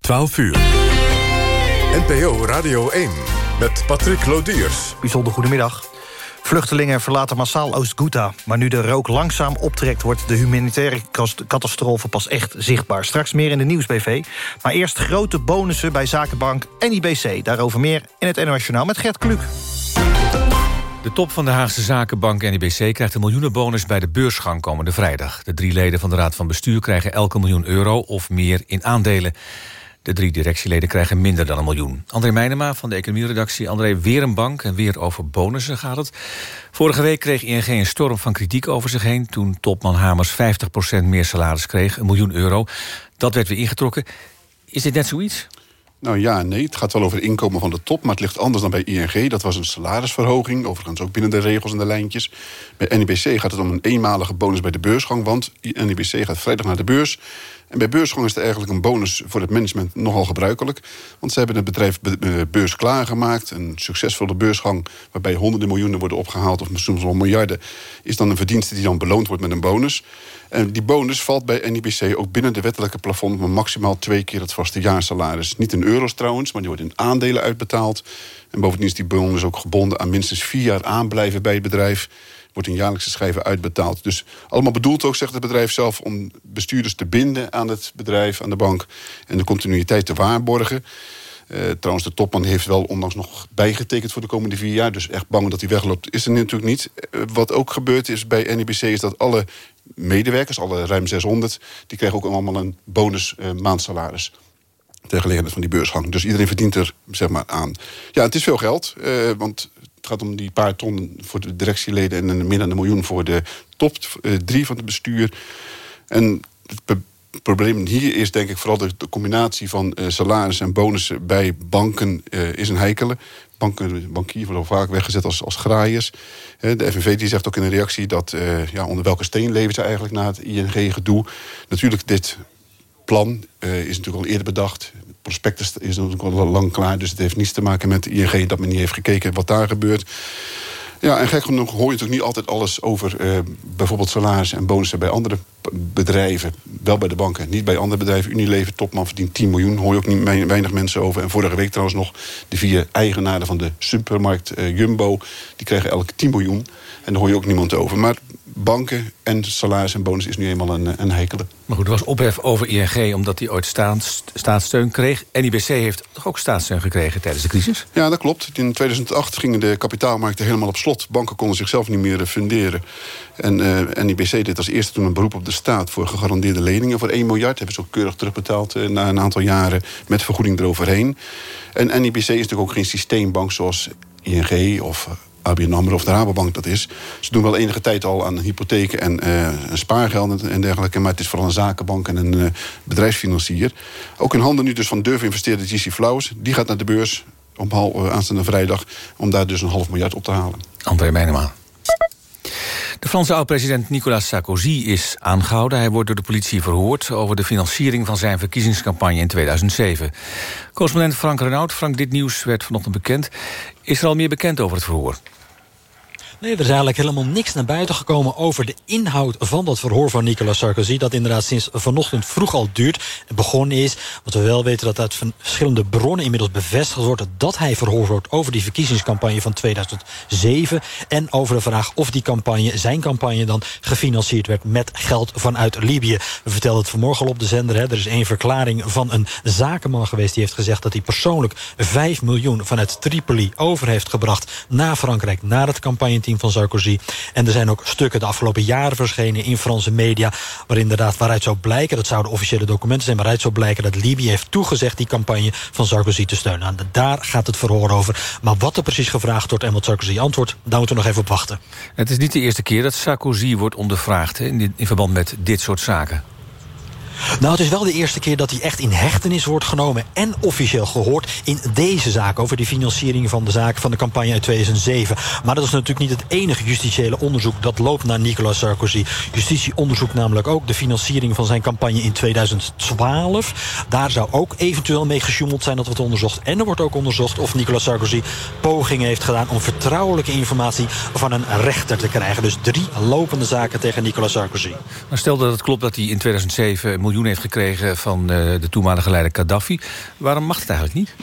12 uur. NPO Radio 1 met Patrick Lodiers. Bijzonder goedemiddag. Vluchtelingen verlaten massaal Oost-Ghouta. Maar nu de rook langzaam optrekt... wordt de humanitaire catastrofe pas echt zichtbaar. Straks meer in de Nieuwsbv. Maar eerst grote bonussen bij zakenbank NIBC. Daarover meer in het NOS met Gert Kluk. De top van de Haagse Zakenbank NIBC krijgt een miljoenenbonus bij de beursgang komende vrijdag. De drie leden van de Raad van Bestuur krijgen elke miljoen euro of meer in aandelen. De drie directieleden krijgen minder dan een miljoen. André Meijnema van de economieredactie. André, weer een bank en weer over bonussen gaat het. Vorige week kreeg ING een storm van kritiek over zich heen... toen topman Hamers 50% meer salaris kreeg, een miljoen euro. Dat werd weer ingetrokken. Is dit net zoiets? Nou ja, nee, het gaat wel over inkomen van de top... maar het ligt anders dan bij ING. Dat was een salarisverhoging, overigens ook binnen de regels en de lijntjes. Bij NIBC gaat het om een eenmalige bonus bij de beursgang... want NIBC gaat vrijdag naar de beurs... En bij beursgang is het eigenlijk een bonus voor het management nogal gebruikelijk. Want ze hebben het bedrijf beurs klaargemaakt. Een succesvolle beursgang waarbij honderden miljoenen worden opgehaald... of soms wel miljarden, is dan een verdienste die dan beloond wordt met een bonus. En die bonus valt bij NIBC ook binnen de wettelijke plafond... met maximaal twee keer het vaste jaarsalaris. Niet in euro's trouwens, maar die wordt in aandelen uitbetaald. En bovendien is die bonus ook gebonden aan minstens vier jaar aanblijven bij het bedrijf wordt een jaarlijkse schijven uitbetaald. Dus allemaal bedoeld ook, zegt het bedrijf zelf... om bestuurders te binden aan het bedrijf, aan de bank... en de continuïteit te waarborgen. Uh, trouwens, de topman heeft wel ondanks nog bijgetekend voor de komende vier jaar. Dus echt bang dat hij wegloopt is er natuurlijk niet. Uh, wat ook gebeurd is bij NIBC is dat alle medewerkers, alle ruim 600... die krijgen ook allemaal een bonus uh, maandsalaris ter van die beursgang. Dus iedereen verdient er zeg maar, aan. Ja, het is veel geld, want het gaat om die paar ton voor de directieleden... en meer dan een miljoen voor de top uh, drie van het bestuur. En het probleem hier is denk ik vooral de, de combinatie van uh, salaris en bonussen bij banken uh, is een heikele. Banken, bankier worden vaak weggezet als, als graaiers. de FNV die zegt ook in een reactie dat ja, onder welke steen leven ze eigenlijk na het ING-gedoe. Natuurlijk, dit plan is natuurlijk al eerder bedacht prospectus is natuurlijk al lang klaar. Dus het heeft niets te maken met ING dat men niet heeft gekeken wat daar gebeurt. Ja, en gek genoeg hoor je natuurlijk niet altijd alles over uh, bijvoorbeeld salaris en bonussen bij andere bedrijven. Wel bij de banken, niet bij andere bedrijven. Unilever, topman verdient 10 miljoen, hoor je ook niet weinig mensen over. En vorige week trouwens nog de vier eigenaren van de supermarkt uh, Jumbo. Die krijgen elke 10 miljoen. En daar hoor je ook niemand over. Maar banken en salaris en bonus is nu eenmaal een, een. Maar goed, er was ophef over ING omdat hij ooit staats, staatssteun kreeg. NIBC heeft toch ook staatssteun gekregen tijdens de crisis? Ja, dat klopt. In 2008 gingen de kapitaalmarkten helemaal op slot. Banken konden zichzelf niet meer funderen. En uh, NIBC deed als eerste toen een beroep op de staat... voor gegarandeerde leningen voor 1 miljard. Hebben ze ook keurig terugbetaald uh, na een aantal jaren... met vergoeding eroverheen. En NIBC is natuurlijk ook geen systeembank zoals ING of ABN AMRO of de Rabobank dat is. Ze doen wel enige tijd al aan hypotheken en uh, spaargelden en dergelijke... maar het is vooral een zakenbank en een uh, bedrijfsfinancier. Ook in handen nu dus van durf investeerder GC Flowers. Die gaat naar de beurs op uh, aanstaande vrijdag... om daar dus een half miljard op te halen. André Meijnema. De Franse oud-president Nicolas Sarkozy is aangehouden. Hij wordt door de politie verhoord over de financiering van zijn verkiezingscampagne in 2007. Correspondent Frank Renaud. Frank, dit nieuws werd vanochtend bekend. Is er al meer bekend over het verhoor? Nee, er is eigenlijk helemaal niks naar buiten gekomen over de inhoud van dat verhoor van Nicolas Sarkozy. Dat inderdaad sinds vanochtend vroeg al duurt. Het begonnen is, want we wel weten dat uit verschillende bronnen inmiddels bevestigd wordt dat hij verhoord wordt over die verkiezingscampagne van 2007. En over de vraag of die campagne, zijn campagne dan, gefinancierd werd met geld vanuit Libië. We vertelden het vanmorgen al op de zender. Hè. Er is één verklaring van een zakenman geweest die heeft gezegd dat hij persoonlijk 5 miljoen vanuit Tripoli over heeft gebracht naar Frankrijk, naar het van Sarkozy. En er zijn ook stukken de afgelopen jaren verschenen in Franse media... waar inderdaad, waaruit zou blijken, dat zouden officiële documenten zijn... waaruit zou blijken dat Libië heeft toegezegd die campagne van Sarkozy te steunen. En daar gaat het verhoor over. Maar wat er precies gevraagd wordt en wat Sarkozy antwoordt... daar moeten we nog even op wachten. Het is niet de eerste keer dat Sarkozy wordt ondervraagd... In verband met dit soort zaken. Nou, het is wel de eerste keer dat hij echt in hechtenis wordt genomen... en officieel gehoord in deze zaak... over de financiering van de zaak van de campagne uit 2007. Maar dat is natuurlijk niet het enige justitiële onderzoek... dat loopt naar Nicolas Sarkozy. Justitie onderzoekt namelijk ook de financiering van zijn campagne in 2012. Daar zou ook eventueel mee gesjoemeld zijn, dat wordt onderzocht. En er wordt ook onderzocht of Nicolas Sarkozy pogingen heeft gedaan... om vertrouwelijke informatie van een rechter te krijgen. Dus drie lopende zaken tegen Nicolas Sarkozy. Maar stel dat het klopt dat hij in 2007 miljoen heeft gekregen van de toenmalige leider Gaddafi. Waarom mag het eigenlijk niet?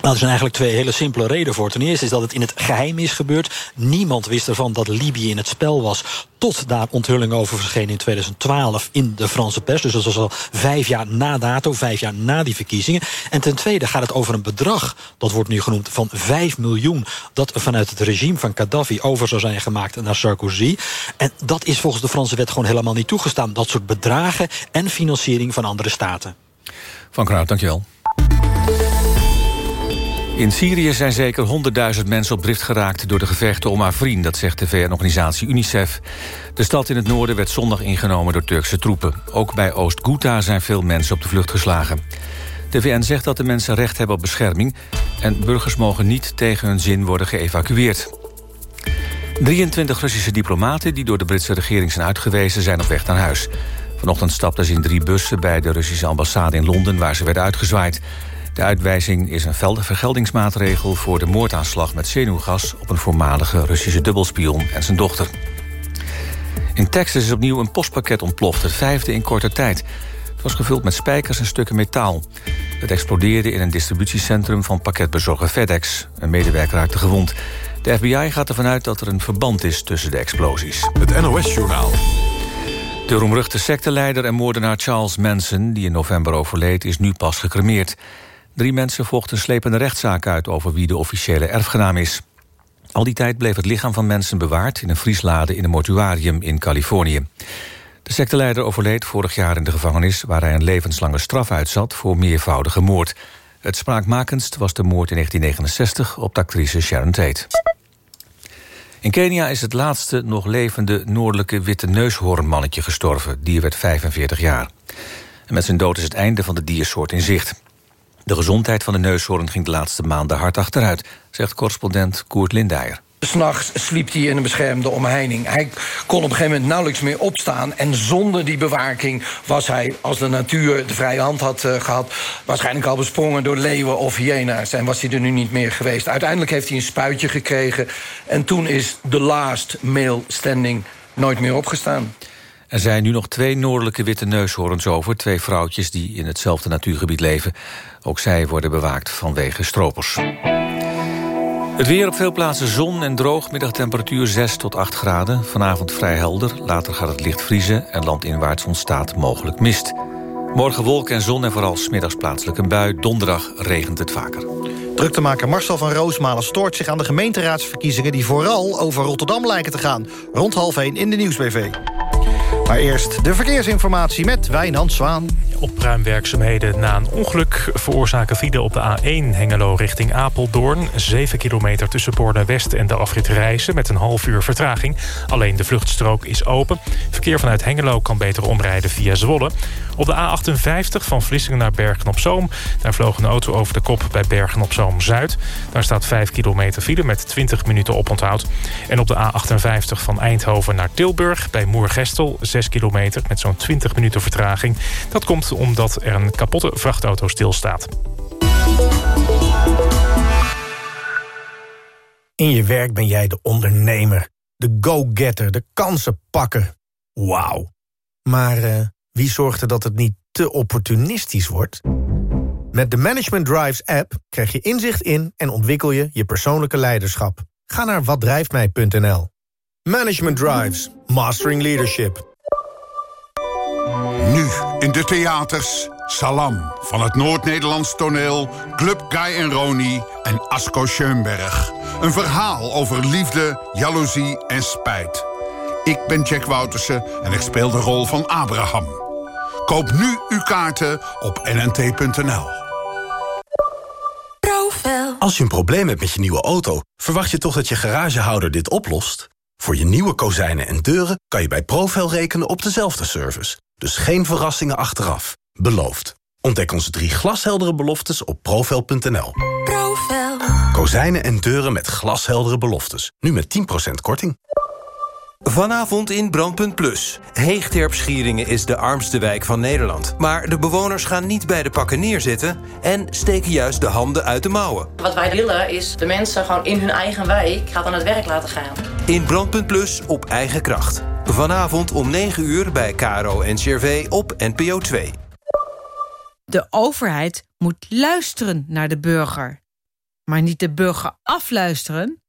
Nou, er zijn eigenlijk twee hele simpele redenen voor. Ten eerste is dat het in het geheim is gebeurd. Niemand wist ervan dat Libië in het spel was. Tot daar onthulling over verscheen in 2012 in de Franse pers. Dus dat was al vijf jaar na dato, vijf jaar na die verkiezingen. En ten tweede gaat het over een bedrag, dat wordt nu genoemd, van 5 miljoen. Dat vanuit het regime van Gaddafi over zou zijn gemaakt naar Sarkozy. En dat is volgens de Franse wet gewoon helemaal niet toegestaan. Dat soort bedragen en financiering van andere staten. Van Kraat, dankjewel. In Syrië zijn zeker 100.000 mensen op drift geraakt... door de gevechten om Afrin, dat zegt de VN-organisatie UNICEF. De stad in het noorden werd zondag ingenomen door Turkse troepen. Ook bij Oost-Ghouta zijn veel mensen op de vlucht geslagen. De VN zegt dat de mensen recht hebben op bescherming... en burgers mogen niet tegen hun zin worden geëvacueerd. 23 Russische diplomaten die door de Britse regering zijn uitgewezen... zijn op weg naar huis. Vanochtend stapten ze in drie bussen bij de Russische ambassade in Londen... waar ze werden uitgezwaaid. De uitwijzing is een vergeldingsmaatregel voor de moordaanslag met zenuwgas... op een voormalige Russische dubbelspion en zijn dochter. In Texas is opnieuw een postpakket ontploft, het vijfde in korte tijd. Het was gevuld met spijkers en stukken metaal. Het explodeerde in een distributiecentrum van pakketbezorger FedEx. Een medewerker raakte gewond. De FBI gaat ervan uit dat er een verband is tussen de explosies. Het NOS-journaal. De roemruchte secteleider en moordenaar Charles Manson... die in november overleed, is nu pas gecremeerd. Drie mensen vochten slepende rechtszaak uit... over wie de officiële erfgenaam is. Al die tijd bleef het lichaam van mensen bewaard... in een vrieslade in een mortuarium in Californië. De secteleider overleed vorig jaar in de gevangenis... waar hij een levenslange straf uitzat voor meervoudige moord. Het spraakmakendst was de moord in 1969 op de actrice Sharon Tate. In Kenia is het laatste nog levende noordelijke witte neushoornmannetje gestorven. Die werd 45 jaar. En met zijn dood is het einde van de diersoort in zicht. De gezondheid van de neushoorn ging de laatste maanden hard achteruit... zegt correspondent Koert Lindeyer. S'nachts sliep hij in een beschermde omheining. Hij kon op een gegeven moment nauwelijks meer opstaan. En zonder die bewaking was hij, als de natuur de vrije hand had uh, gehad... waarschijnlijk al besprongen door leeuwen of hyena's. En was hij er nu niet meer geweest. Uiteindelijk heeft hij een spuitje gekregen. En toen is de last male standing nooit meer opgestaan. Er zijn nu nog twee noordelijke witte neushoorns over. Twee vrouwtjes die in hetzelfde natuurgebied leven. Ook zij worden bewaakt vanwege stropers. Het weer op veel plaatsen zon en droog. Middagtemperatuur 6 tot 8 graden. Vanavond vrij helder. Later gaat het licht vriezen en landinwaarts ontstaat mogelijk mist. Morgen wolken en zon en vooral smiddags plaatselijk een bui. Donderdag regent het vaker. Druktemaker Marcel van Roosmalen stoort zich aan de gemeenteraadsverkiezingen... die vooral over Rotterdam lijken te gaan. Rond half 1 in de Nieuwsbv. Maar eerst de verkeersinformatie met Wijnand Zwaan. Opruimwerkzaamheden na een ongeluk veroorzaken file op de A1 Hengelo richting Apeldoorn. 7 kilometer tussen Borne West en de afrit Rijssen met een half uur vertraging. Alleen de vluchtstrook is open. Verkeer vanuit Hengelo kan beter omrijden via Zwolle. Op de A58 van Vlissingen naar Bergen-op-Zoom. Daar vloog een auto over de kop bij Bergen-op-Zoom-Zuid. Daar staat 5 kilometer file met 20 minuten oponthoud. En op de A58 van Eindhoven naar Tilburg bij Moergestel 6 kilometer met zo'n 20 minuten vertraging. Dat komt omdat er een kapotte vrachtauto stilstaat. In je werk ben jij de ondernemer, de go-getter, de kansenpakker. Wauw. Maar uh, wie zorgt er dat het niet te opportunistisch wordt? Met de Management Drives app krijg je inzicht in en ontwikkel je je persoonlijke leiderschap. Ga naar watdrijftmij.nl. Management Drives, Mastering Leadership. Nu in de theaters Salam van het Noord-Nederlands toneel... Club Guy en Roni en Asko Schoenberg. Een verhaal over liefde, jaloezie en spijt. Ik ben Jack Woutersen en ik speel de rol van Abraham. Koop nu uw kaarten op nnt.nl. Als je een probleem hebt met je nieuwe auto... verwacht je toch dat je garagehouder dit oplost? Voor je nieuwe kozijnen en deuren kan je bij Profel rekenen op dezelfde service. Dus geen verrassingen achteraf. Beloofd. Ontdek onze drie glasheldere beloftes op profel.nl. Profel. Kozijnen en deuren met glasheldere beloftes. Nu met 10% korting. Vanavond in Brandpunt Plus. Heegterp Schieringen is de armste wijk van Nederland. Maar de bewoners gaan niet bij de pakken neerzitten... en steken juist de handen uit de mouwen. Wat wij willen is de mensen gewoon in hun eigen wijk... gaan aan het werk laten gaan. In Brandpunt Plus op eigen kracht. Vanavond om 9 uur bij KRO en CRV op NPO 2. De overheid moet luisteren naar de burger. Maar niet de burger afluisteren.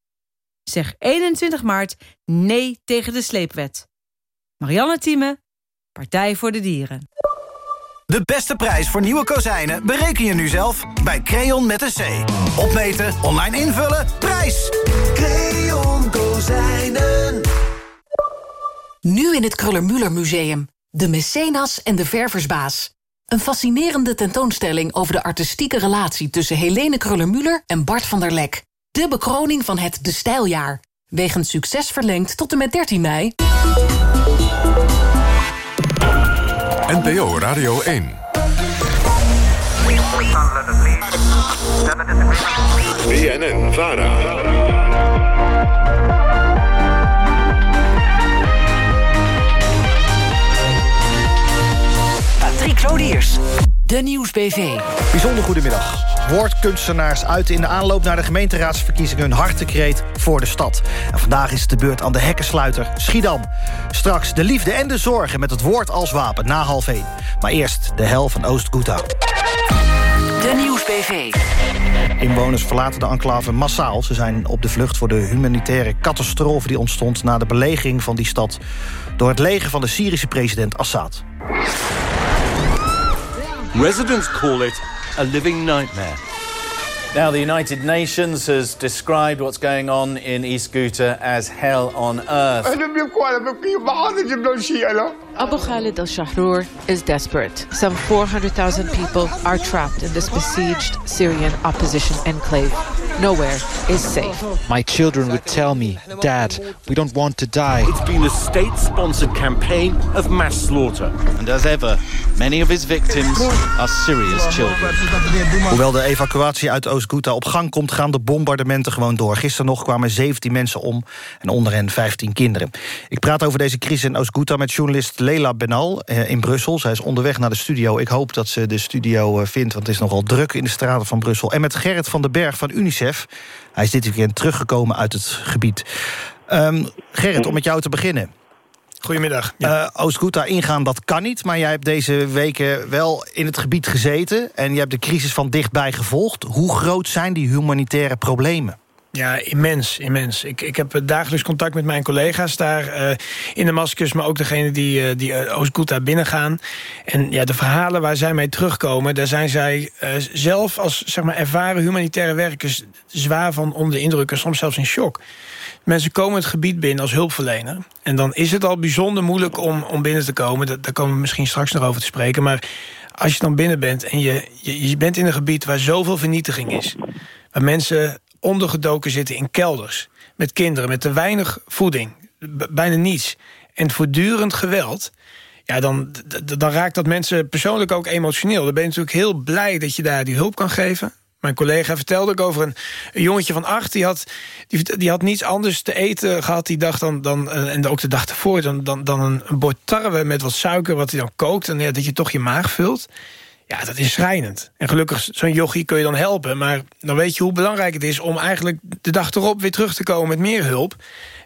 Zeg 21 maart nee tegen de sleepwet. Marianne Thieme, Partij voor de Dieren. De beste prijs voor nieuwe kozijnen bereken je nu zelf bij Creon met een C. Opmeten, online invullen, prijs! Creon Kozijnen. Nu in het Kruller-Müller Museum. De Mecenas en de Verversbaas. Een fascinerende tentoonstelling over de artistieke relatie... tussen Helene Kruller-Müller en Bart van der Lek. De bekroning van het De Stijljaar. Wegens succes verlengd tot en met 13 mei. NPO Radio 1. BNN Vara. Patrick Lodiers. De Nieuwsbv. Bijzonder goedemiddag. Woordkunstenaars uiten in de aanloop naar de gemeenteraadsverkiezingen... hun hartekreet voor de stad. En vandaag is het de beurt aan de hekkensluiter Schiedam. Straks de liefde en de zorgen met het woord als wapen na half 1. Maar eerst de hel van Oost-Ghouta. De Nieuwsbv. Inwoners verlaten de enclave massaal. Ze zijn op de vlucht voor de humanitaire catastrofe die ontstond... na de belegering van die stad door het leger van de Syrische president Assad. Residents call it a living nightmare. Now, the United Nations has described what's going on in East Ghouta as hell on earth. Abu Khalid al Shahrour is desperate. Some 400,000 people are trapped in this besieged Syrian opposition enclave. Nowhere is safe. My children would tell me, Dad, we don't want to die. It's been a state sponsored campaign of mass slaughter. And as ever, many of his victims are Syria's children. Hoewel de evacuatie uit Oost-Ghouta op gang komt... gaan de bombardementen gewoon door. Gisteren nog kwamen 17 mensen om en onder hen 15 kinderen. Ik praat over deze crisis in Oost-Ghouta met journalist Leila Benal eh, in Brussel. Zij is onderweg naar de studio. Ik hoop dat ze de studio eh, vindt, want het is nogal druk in de straten van Brussel. En met Gerrit van den Berg van UNICEF. Hij is dit weekend teruggekomen uit het gebied. Ehm, Gerrit, om met jou te beginnen. Goedemiddag. Eh Oost-Ghouta ingaan, dat kan niet. Maar jij hebt deze weken wel in het gebied gezeten... en je hebt de crisis van dichtbij gevolgd. Hoe groot zijn die humanitaire problemen? Ja, immens, immens. Ik, ik heb dagelijks contact met mijn collega's daar eh, in Damascus... maar ook degene die, eh, die uh, Oost-Ghouta binnengaan. En ja, de verhalen waar zij mee terugkomen... daar zijn zij eh, zelf als zeg maar, ervaren humanitaire werkers... zwaar van onder de indruk en soms zelfs in shock. Mensen komen het gebied binnen als hulpverlener. En dan is het al bijzonder moeilijk om, om binnen te komen. Dat, daar komen we misschien straks nog over te spreken. Maar als je dan binnen bent en je, je bent in een gebied... waar zoveel vernietiging is... waar mensen ondergedoken zitten in kelders. Met kinderen, met te weinig voeding. Bijna niets. En voortdurend geweld. Ja, dan, dan raakt dat mensen persoonlijk ook emotioneel. Dan ben je natuurlijk heel blij dat je daar die hulp kan geven. Mijn collega vertelde ook over een, jongetje van acht... Die had, die, die had niets anders te eten gehad die dag dan, dan, eh, en ook de dag ervoor... dan, dan, dan een, een bord tarwe met wat suiker wat hij dan kookt... en ja, dat je toch je maag vult. Ja, dat is schrijnend. En gelukkig, zo'n jochie kun je dan helpen. Maar dan weet je hoe belangrijk het is om eigenlijk de dag erop weer terug te komen met meer hulp.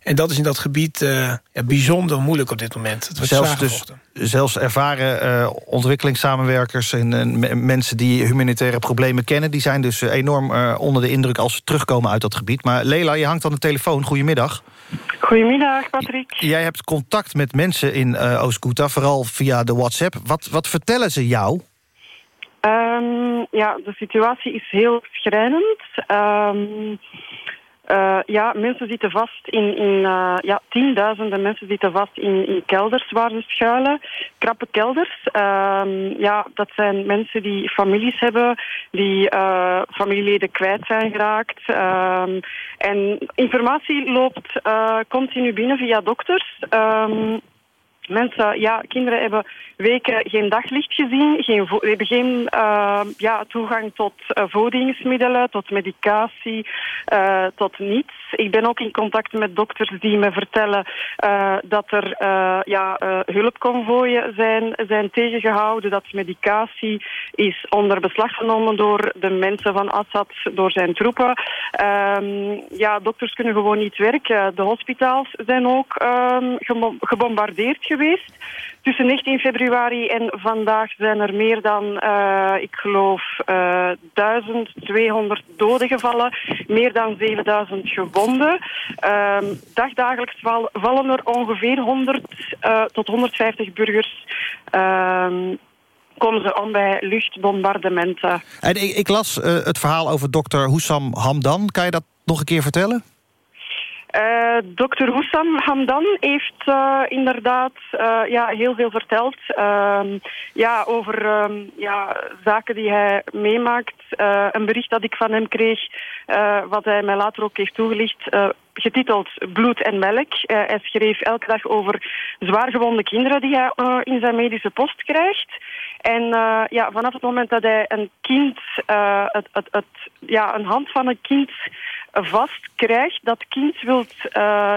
En dat is in dat gebied eh, ja, bijzonder moeilijk op dit moment. Het wordt Zelfs, dus, zelfs ervaren eh, ontwikkelingssamenwerkers... en, en me- mensen die humanitaire problemen kennen... die zijn dus eh, enorm eh, onder de indruk als ze terugkomen uit dat gebied. Maar Lela, je hangt aan de telefoon. Goedemiddag. Goedemiddag, Patrick. Jij hebt contact met mensen in eh Oost-Ghouta, vooral via de WhatsApp. Wat, wat vertellen ze jou? Ehm, ja, de situatie is heel schrijnend. Ehm, eh, ja, mensen zitten vast in, in eh, ja, tienduizenden mensen zitten vast in, in kelders waar ze schuilen. Krappe kelders. Ehm, ja, dat zijn mensen die families hebben, die eh, familieleden kwijt zijn geraakt. En informatie loopt continu binnen via dokters. Mensen, ja, kinderen hebben weken geen daglicht gezien, geen hebben geen eh, ja, toegang tot eh, voedingsmiddelen, tot medicatie, eh, tot niets. Ik ben ook in contact met dokters die me vertellen dat er ja, hulpconvooien zijn, zijn tegengehouden, dat medicatie is onder beslag genomen door de mensen van Assad, door zijn troepen. Ehm, ja, dokters kunnen gewoon niet werken. De hospitaals zijn ook ehm, gebombardeerd Tussen 19 februari en vandaag zijn er meer dan, eh, ik geloof, eh 1200 doden gevallen. Meer dan 7000 gewonden. Ehm, dagdagelijks val- vallen er ongeveer 100 eh, tot 150 burgers... ehm, komen ze om bij luchtbombardementen. En ik, ik las eh, het verhaal over dokter Hussam Hamdan. Kan je dat nog een keer vertellen? Eh Dr. Hussam Hamdan heeft eh, inderdaad eh, ja, heel veel verteld Ehm, ja, over ehm, ja, zaken die hij meemaakt. Een bericht dat ik van hem kreeg, wat hij mij later ook heeft toegelicht, getiteld Bloed en Melk. Hij schreef elke dag over zwaargewonde kinderen die hij in zijn medische post krijgt. En ja, vanaf het moment dat hij een kind, het, het, ja, een hand van een kind vast krijgt, dat kind wil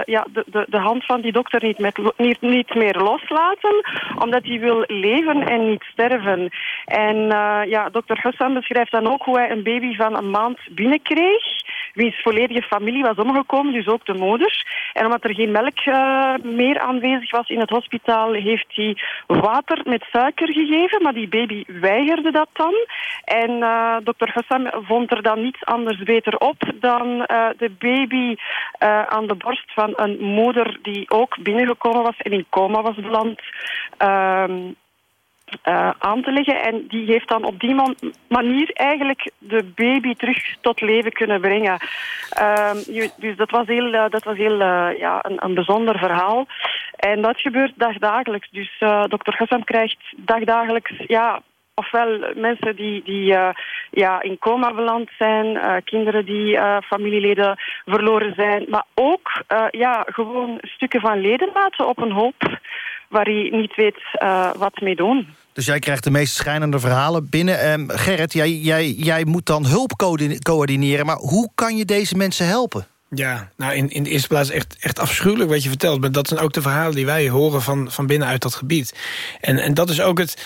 ja, de, de, de hand van die dokter niet, niet meer loslaten, omdat hij wil leven en niet sterven. En eh, ja, dokter Hussam beschrijft dan ook hoe hij een baby van een maand binnenkreeg, wiens volledige familie was omgekomen, dus ook de moeder. En omdat er geen melk eh, meer aanwezig was in het hospitaal, heeft hij water met suiker gegeven, maar die baby weigerde dat dan. En eh, dokter Hussam vond er dan niets anders beter op dan eh, de baby aan de borst van een moeder die ook binnengekomen was en in coma was beland. Eh, aan te leggen. En die heeft dan op die man- manier eigenlijk de baby terug tot leven kunnen brengen. Ehm, dus dat was heel, eh, dat was heel eh, ja, een, een bijzonder verhaal. En dat gebeurt dagdagelijks. Dus dokter Hassam krijgt dagdagelijks... Ja, ofwel mensen die, die ja, in coma beland zijn, kinderen die familieleden verloren zijn, maar ook ja, gewoon stukken van ledematen op een hoop waar hij niet weet wat mee doen. Dus jij krijgt de meest schijnende verhalen binnen. Ehm, Gerrit, jij, jij, jij moet dan hulp coördine- coördineren... maar hoe kan je deze mensen helpen? Ja, nou in, in de eerste plaats echt, echt afschuwelijk wat je vertelt. Maar dat zijn ook de verhalen die wij horen van, van binnenuit dat gebied. En, en dat is ook het...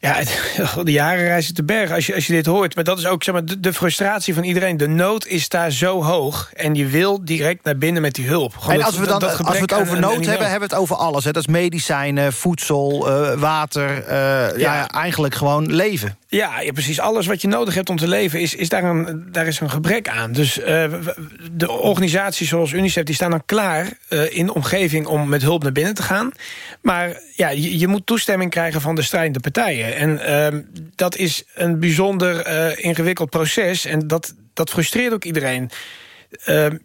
Ja, het, de jaren reizen te bergen als je, als je dit hoort. Maar dat is ook zeg maar, de, de frustratie van iedereen. De nood is daar zo hoog. En je wil direct naar binnen met die hulp. Gewoon en dat- als we, dan, als we het over aan- nood aan hebben, hebben we het over alles. Hè? Dat is medicijnen, voedsel, eh, water. eh, ja. Ja. eigenlijk gewoon leven. Ja, ja, precies. Alles wat je nodig hebt om te leven, is, is daar, een, daar is een gebrek aan. Dus w- de organisaties zoals UNICEF die staan dan klaar eh, in de omgeving om met hulp naar binnen te gaan. Maar ja, je, je moet toestemming krijgen van de strijdende partijen. En ehm, dat is een bijzonder eh, ingewikkeld proces. En dat, dat frustreert ook iedereen. Ehm,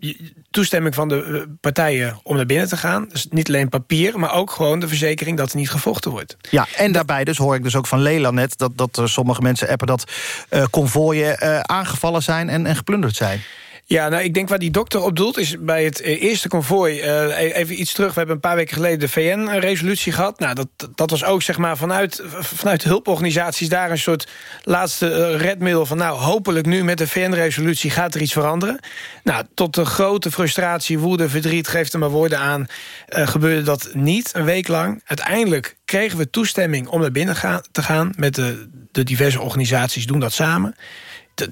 toestemming van de eh, partijen om naar binnen te gaan. Dus niet alleen papier, maar ook gewoon de verzekering dat er niet gevochten wordt. Ja, en daarbij dus hoor ik dus ook van Lela net... dat, dat sommige mensen appen dat eh konvooien eh, aangevallen zijn en, en geplunderd zijn. Ja, nou, ik denk waar die dokter op doelt is bij het eh, eerste konvooi... eh, e- even iets terug, we hebben een paar weken geleden de VN-resolutie gehad. Nou, dat, dat was ook zeg maar vanuit, vanuit hulporganisaties daar een soort laatste eh, redmiddel... van nou, hopelijk nu met de VN-resolutie gaat er iets veranderen. Nou, tot de grote frustratie, woede, verdriet, geeft er maar woorden aan... gebeurde dat niet een week lang. Uiteindelijk kregen we toestemming om naar binnen gaan, te gaan... met de, de diverse organisaties doen dat samen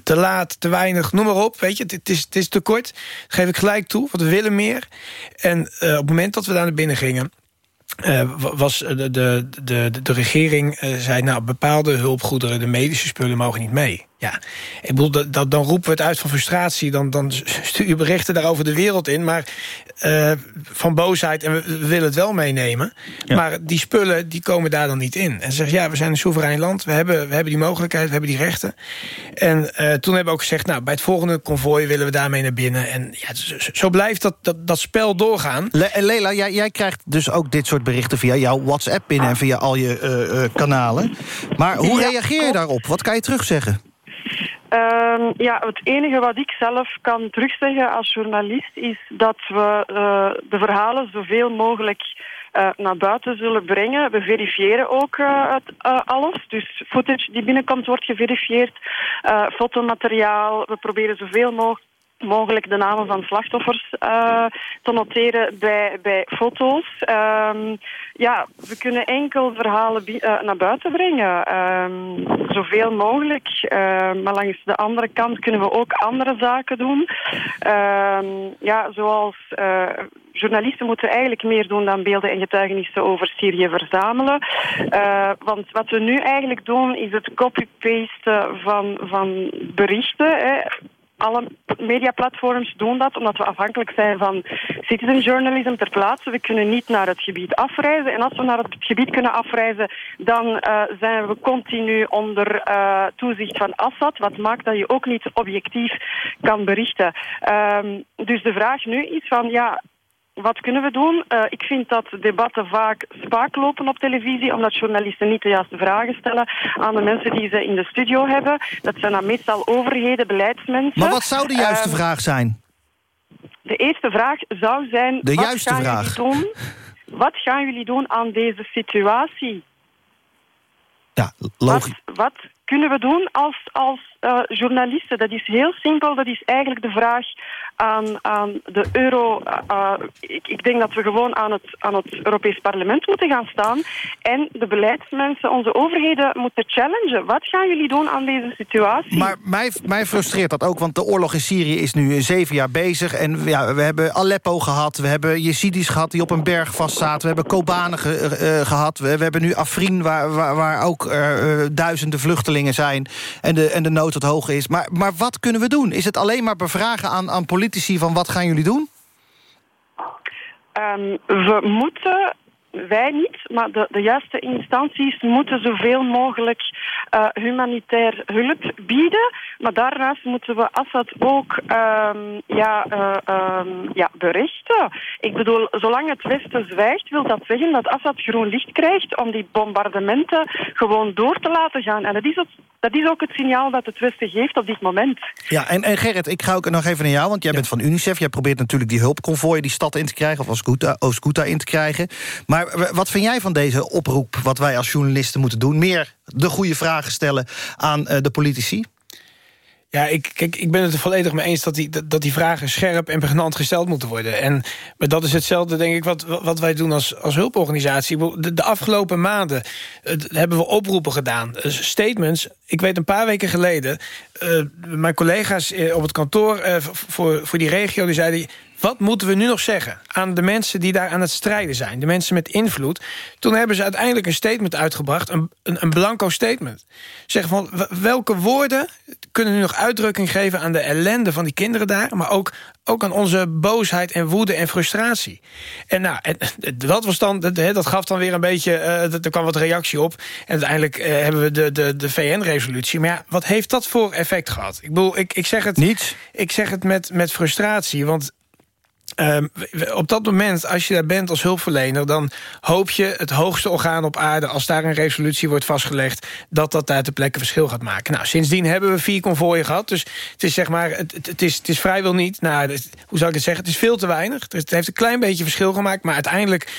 te, laat, te weinig, noem maar op. Weet je, het, is, het is te kort. Dat geef ik gelijk toe, want we willen meer. En eh, op het moment dat we daar naar binnen gingen... eh, wa- was de, de, de, de, de regering eh, zei... nou, bepaalde hulpgoederen, de medische spullen mogen niet mee. Ja, ik bedoel, dat, dat, dan roepen we het uit van frustratie. Dan, dan stuur je berichten daarover de wereld in. Maar eh, van boosheid, en we, we willen het wel meenemen. Maar die spullen, die komen daar dan niet in. En ze zeggen, ja, we zijn een soeverein land. We hebben, we hebben die mogelijkheid, we hebben die rechten. En eh, toen hebben we ook gezegd, nou, bij het volgende konvooi willen we daarmee naar binnen. En ja, zo, zo blijft dat, dat, dat spel doorgaan. Le en Lela, jij, jij krijgt dus ook dit soort berichten via jouw WhatsApp binnen... en via al je eh, eh, kanalen. Maar hoe Ja, reageer je daarop? Wat kan je terugzeggen? Ehm, ja, het enige wat ik zelf kan terugzeggen als journalist is dat we eh, de verhalen zoveel mogelijk eh, naar buiten zullen brengen. We verifiëren ook uh, alles. Dus footage die binnenkomt wordt geverifieerd. fotomateriaal. We proberen zoveel mogelijk mogelijk de namen van slachtoffers te noteren bij, bij foto's. Um, ja, we kunnen enkel verhalen uh, naar buiten brengen. Um, zoveel mogelijk. Uh, maar langs de andere kant kunnen we ook andere zaken doen. Um, ja, zoals journalisten moeten eigenlijk meer doen dan beelden en getuigenissen over Syrië verzamelen. want wat we nu eigenlijk doen is het copy-pasten van, van berichten. Hè alle mediaplatforms doen dat omdat we afhankelijk zijn van citizen journalism ter plaatse. We kunnen niet naar het gebied afreizen. En als we naar het gebied kunnen afreizen, dan uh, zijn we continu onder uh, toezicht van Assad. Wat maakt dat je ook niet objectief kan berichten. Um, dus de vraag nu is van, ja, wat kunnen we doen? Uh, ik vind dat debatten vaak spaak lopen op televisie, omdat journalisten niet de juiste vragen stellen aan de mensen die ze in de studio hebben. Dat zijn dan meestal overheden, beleidsmensen. Maar wat zou de juiste uh, vraag zijn? De eerste vraag zou zijn... De wat juiste gaan vraag. Jullie doen? Wat gaan jullie doen aan deze situatie? Ja, logisch. Wat, wat kunnen we doen als, als uh, journalisten? Dat is heel simpel. Dat is eigenlijk de vraag aan, aan de euro. Uh, ik, ik, denk dat we gewoon aan het, aan het Europees Parlement moeten gaan staan. En de beleidsmensen, onze overheden moeten challengen. Wat gaan jullie doen aan deze situatie? Maar mij, mij frustreert dat ook, want de oorlog in Syrië is nu zeven jaar bezig. En ja, we hebben Aleppo gehad, we hebben Jezidis gehad die op een berg vastzaten. We hebben Kobanen ge, gehad, we, we, hebben nu Afrin waar, waar, waar ook duizenden vluchtelingen zijn. En de, en de nood het hoog is. Maar, maar wat kunnen we doen? Is het alleen maar bevragen aan, aan politici van wat gaan jullie doen? Um, we moeten wij niet, maar de, de, juiste instanties moeten zoveel mogelijk uh, humanitair hulp bieden. Maar daarnaast moeten we Assad ook um, ja, uh, um, ja, berichten. Ik bedoel, zolang het Westen zwijgt, wil dat zeggen dat Assad groen licht krijgt om die bombardementen gewoon door te laten gaan. En dat is, het, dat is ook het signaal dat het Westen geeft op dit moment. Ja, en, en Gerrit, ik ga ook nog even naar jou, want jij ja. bent van UNICEF. Jij probeert natuurlijk die hulpconvooien die stad in te krijgen, of Oost-Ghouta in te krijgen. Maar wat vind jij van deze oproep, wat wij als journalisten moeten doen? Meer de goede vragen stellen aan uh, de politici? Ja, ik, kijk, ik ben het er volledig mee eens dat die, dat die vragen scherp en pregnant gesteld moeten worden. En maar dat is hetzelfde, denk ik, wat, wat wij doen als, als hulporganisatie. De, afgelopen maanden hebben we oproepen gedaan. Uh, statements. Ik weet een paar weken geleden, uh, mijn collega's op het kantoor voor, voor die regio, die zeiden... Wat moeten we nu nog zeggen aan de mensen die daar aan het strijden zijn? De mensen met invloed. Toen hebben ze uiteindelijk een statement uitgebracht. Een, een, een blanco statement. Zeggen van welke woorden kunnen nu nog uitdrukking geven... aan de ellende van die kinderen daar... maar ook, ook aan onze boosheid en woede en frustratie. En nou, en, dat, was dan, dat, dat gaf dan weer een beetje... Uh, er kwam wat reactie op. En uiteindelijk uh, hebben we de, de, de VN-resolutie. Maar ja, wat heeft dat voor effect gehad? Ik bedoel, ik, ik zeg het... Niets. Ik zeg het met, met frustratie, want Um, op dat moment, als je daar bent als hulpverlener... dan hoop je het hoogste orgaan op aarde... als daar een resolutie wordt vastgelegd... dat dat daar ter plekke verschil gaat maken. Nou, sindsdien hebben we vier konvooien gehad. Dus het is, zeg maar, het, het, het is, het is vrijwel niet... Nou, hoe zou ik het zeggen? Het is veel te weinig. Het heeft een klein beetje verschil gemaakt. Maar uiteindelijk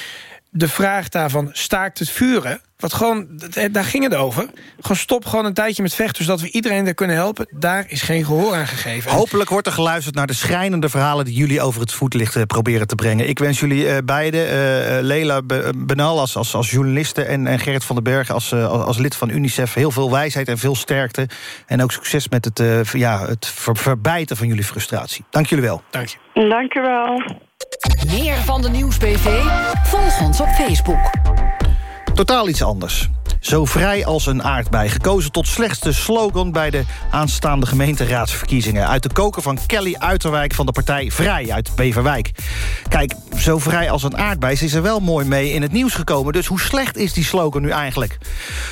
de vraag daarvan, staakt het vuren... Wat gewoon, daar ging het over. Gewoon stop gewoon een tijdje met vechten... zodat we iedereen er kunnen helpen. Daar is geen gehoor aan gegeven. Hopelijk wordt er geluisterd naar de schrijnende verhalen... die jullie over het voetlicht proberen te brengen. Ik wens jullie uh, beiden, uh, Leila Benal als, als, als journaliste... En, en Gerrit van den Berg als, uh, als lid van UNICEF... heel veel wijsheid en veel sterkte. En ook succes met het, ja, het ver verbijten van jullie frustratie. Dank jullie wel. Dank je. Dank je wel. Meer van de Nieuwsbv? Volg ons op Facebook. Totaal iets anders. Zo vrij als een aardbei. Gekozen tot slechtste slogan bij de aanstaande gemeenteraadsverkiezingen. Uit de koker van Kelly Uiterwijk van de partij Vrij uit Beverwijk. Kijk, zo vrij als een aardbei is er wel mooi mee in het nieuws gekomen. Dus hoe slecht is die slogan nu eigenlijk?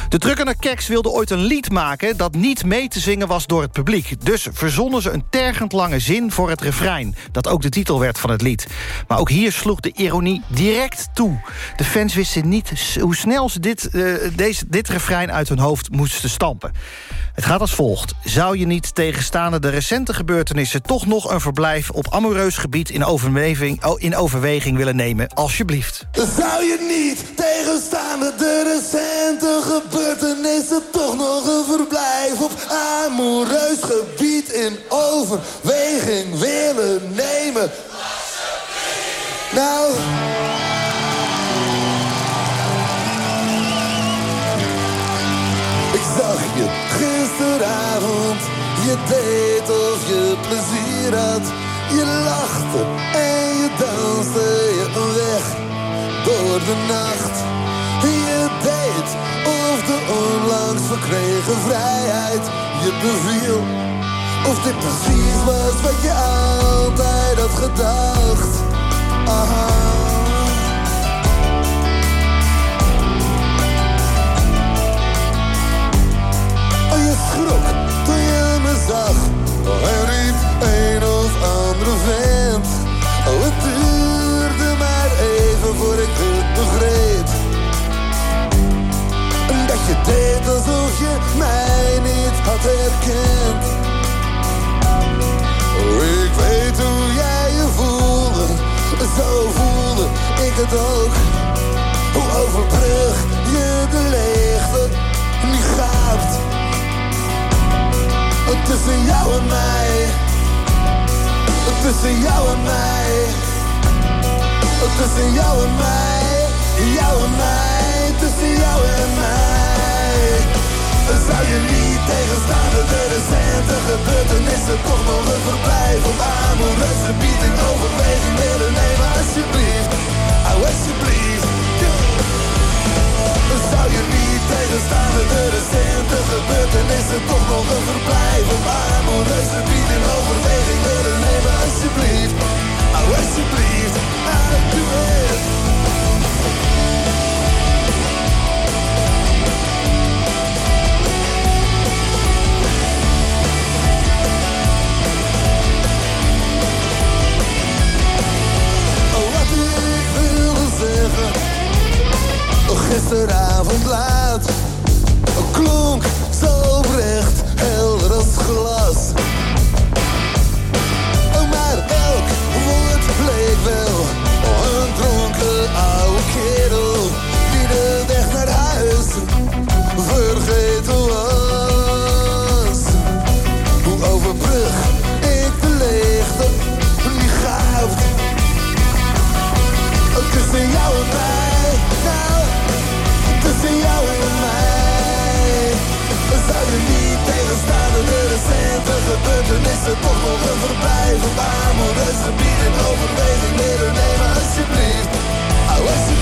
De drukkende keks wilde ooit een lied maken... dat niet mee te zingen was door het publiek. Dus verzonnen ze een tergend lange zin voor het refrein... dat ook de titel werd van het lied. Maar ook hier sloeg de ironie direct toe. De fans wisten niet hoe snel ze dit, uh, deze dit refrein uit hun hoofd moesten stampen. Het gaat als volgt. Zou je niet tegenstaande de recente gebeurtenissen... toch nog een verblijf op amoureus gebied in overweging, oh, in overweging willen nemen? Alsjeblieft. Zou je niet tegenstaande de recente gebeurtenissen toch nog een verblijf op amoureus gebied in overweging Je lachte en je danste je weg door de nacht. Je deed of de onlangs verkregen vrijheid je beviel. Of dit precies was wat je altijd had gedacht. Aha. Oh, je schrok toen je me zag. En riep een of andere vent. Oh, het duurde maar even voor ik het begreep. Dat je deed alsof je mij niet had herkend. Oh, ik weet hoe jij je voelde. Zo voelde ik het ook. Hoe overbrug je de leegte nu gaapt. Tussen jou en mij. Tussen jou en mij. Tussen jou en mij. Jou en mij. Tussen jou en mij. Zou je niet tegenstaan de recente gebeurtenissen toch nog een verblijf op amoureuze gebied in overweging willen nemen? Alsjeblieft, oh alsjeblieft. Zou je niet tegenstaan de recente gebeurtenissen toch nog een verblijf oh recente gebeurtenissen toch nog een verblijf op amoureuze gebied in overweging willen nemen? Alsjeblieft, alsjeblieft.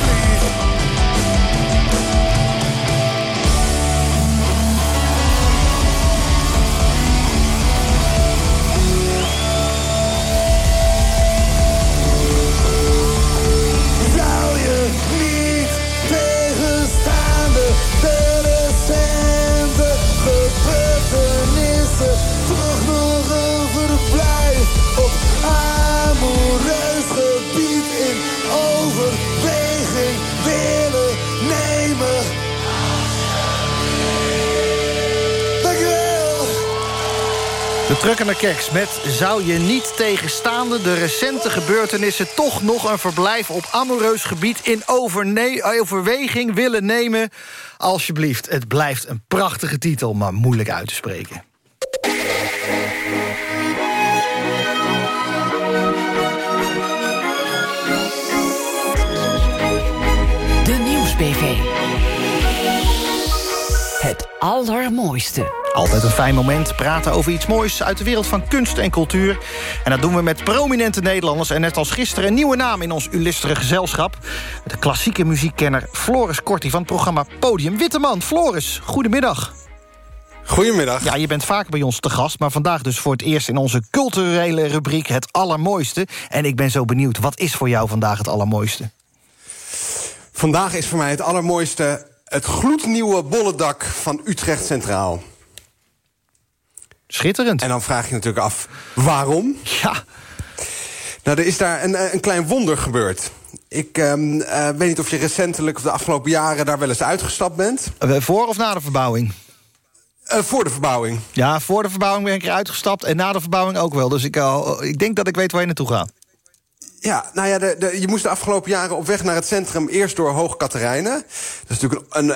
Truckende Keks met zou je niet tegenstaande de recente gebeurtenissen... toch nog een verblijf op amoureus gebied in overweging willen nemen? Alsjeblieft, het blijft een prachtige titel, maar moeilijk uit te spreken. De Nieuwsbv. Het allermooiste. Altijd een fijn moment praten over iets moois uit de wereld van kunst en cultuur. En dat doen we met prominente Nederlanders. En net als gisteren een nieuwe naam in ons illustere gezelschap. De klassieke muziekkenner Floris Korti van het programma Podium Witteman. Floris, goedemiddag. Goedemiddag. Ja, je bent vaak bij ons te gast, maar vandaag dus voor het eerst... in onze culturele rubriek Het Allermooiste. En ik ben zo benieuwd, wat is voor jou vandaag het allermooiste? Vandaag is voor mij het allermooiste het gloednieuwe bollendak van Utrecht Centraal. Schitterend. En dan vraag je natuurlijk af, waarom? Ja. Nou, er is daar een, eh, een klein wonder gebeurd. Ik ehm, eh, weet niet of je recentelijk of de afgelopen jaren daar wel eens uitgestapt bent. Eh, Voor of na de verbouwing? Uh, voor de verbouwing. Ja, voor de verbouwing ben ik eruit gestapt en na de verbouwing ook wel. Dus ik, uh, ik denk dat ik weet waar je naartoe gaat. Ja, nou ja, de, je moest de afgelopen jaren op weg naar het centrum... eerst door Hoog Katerijnen. Dat is natuurlijk een,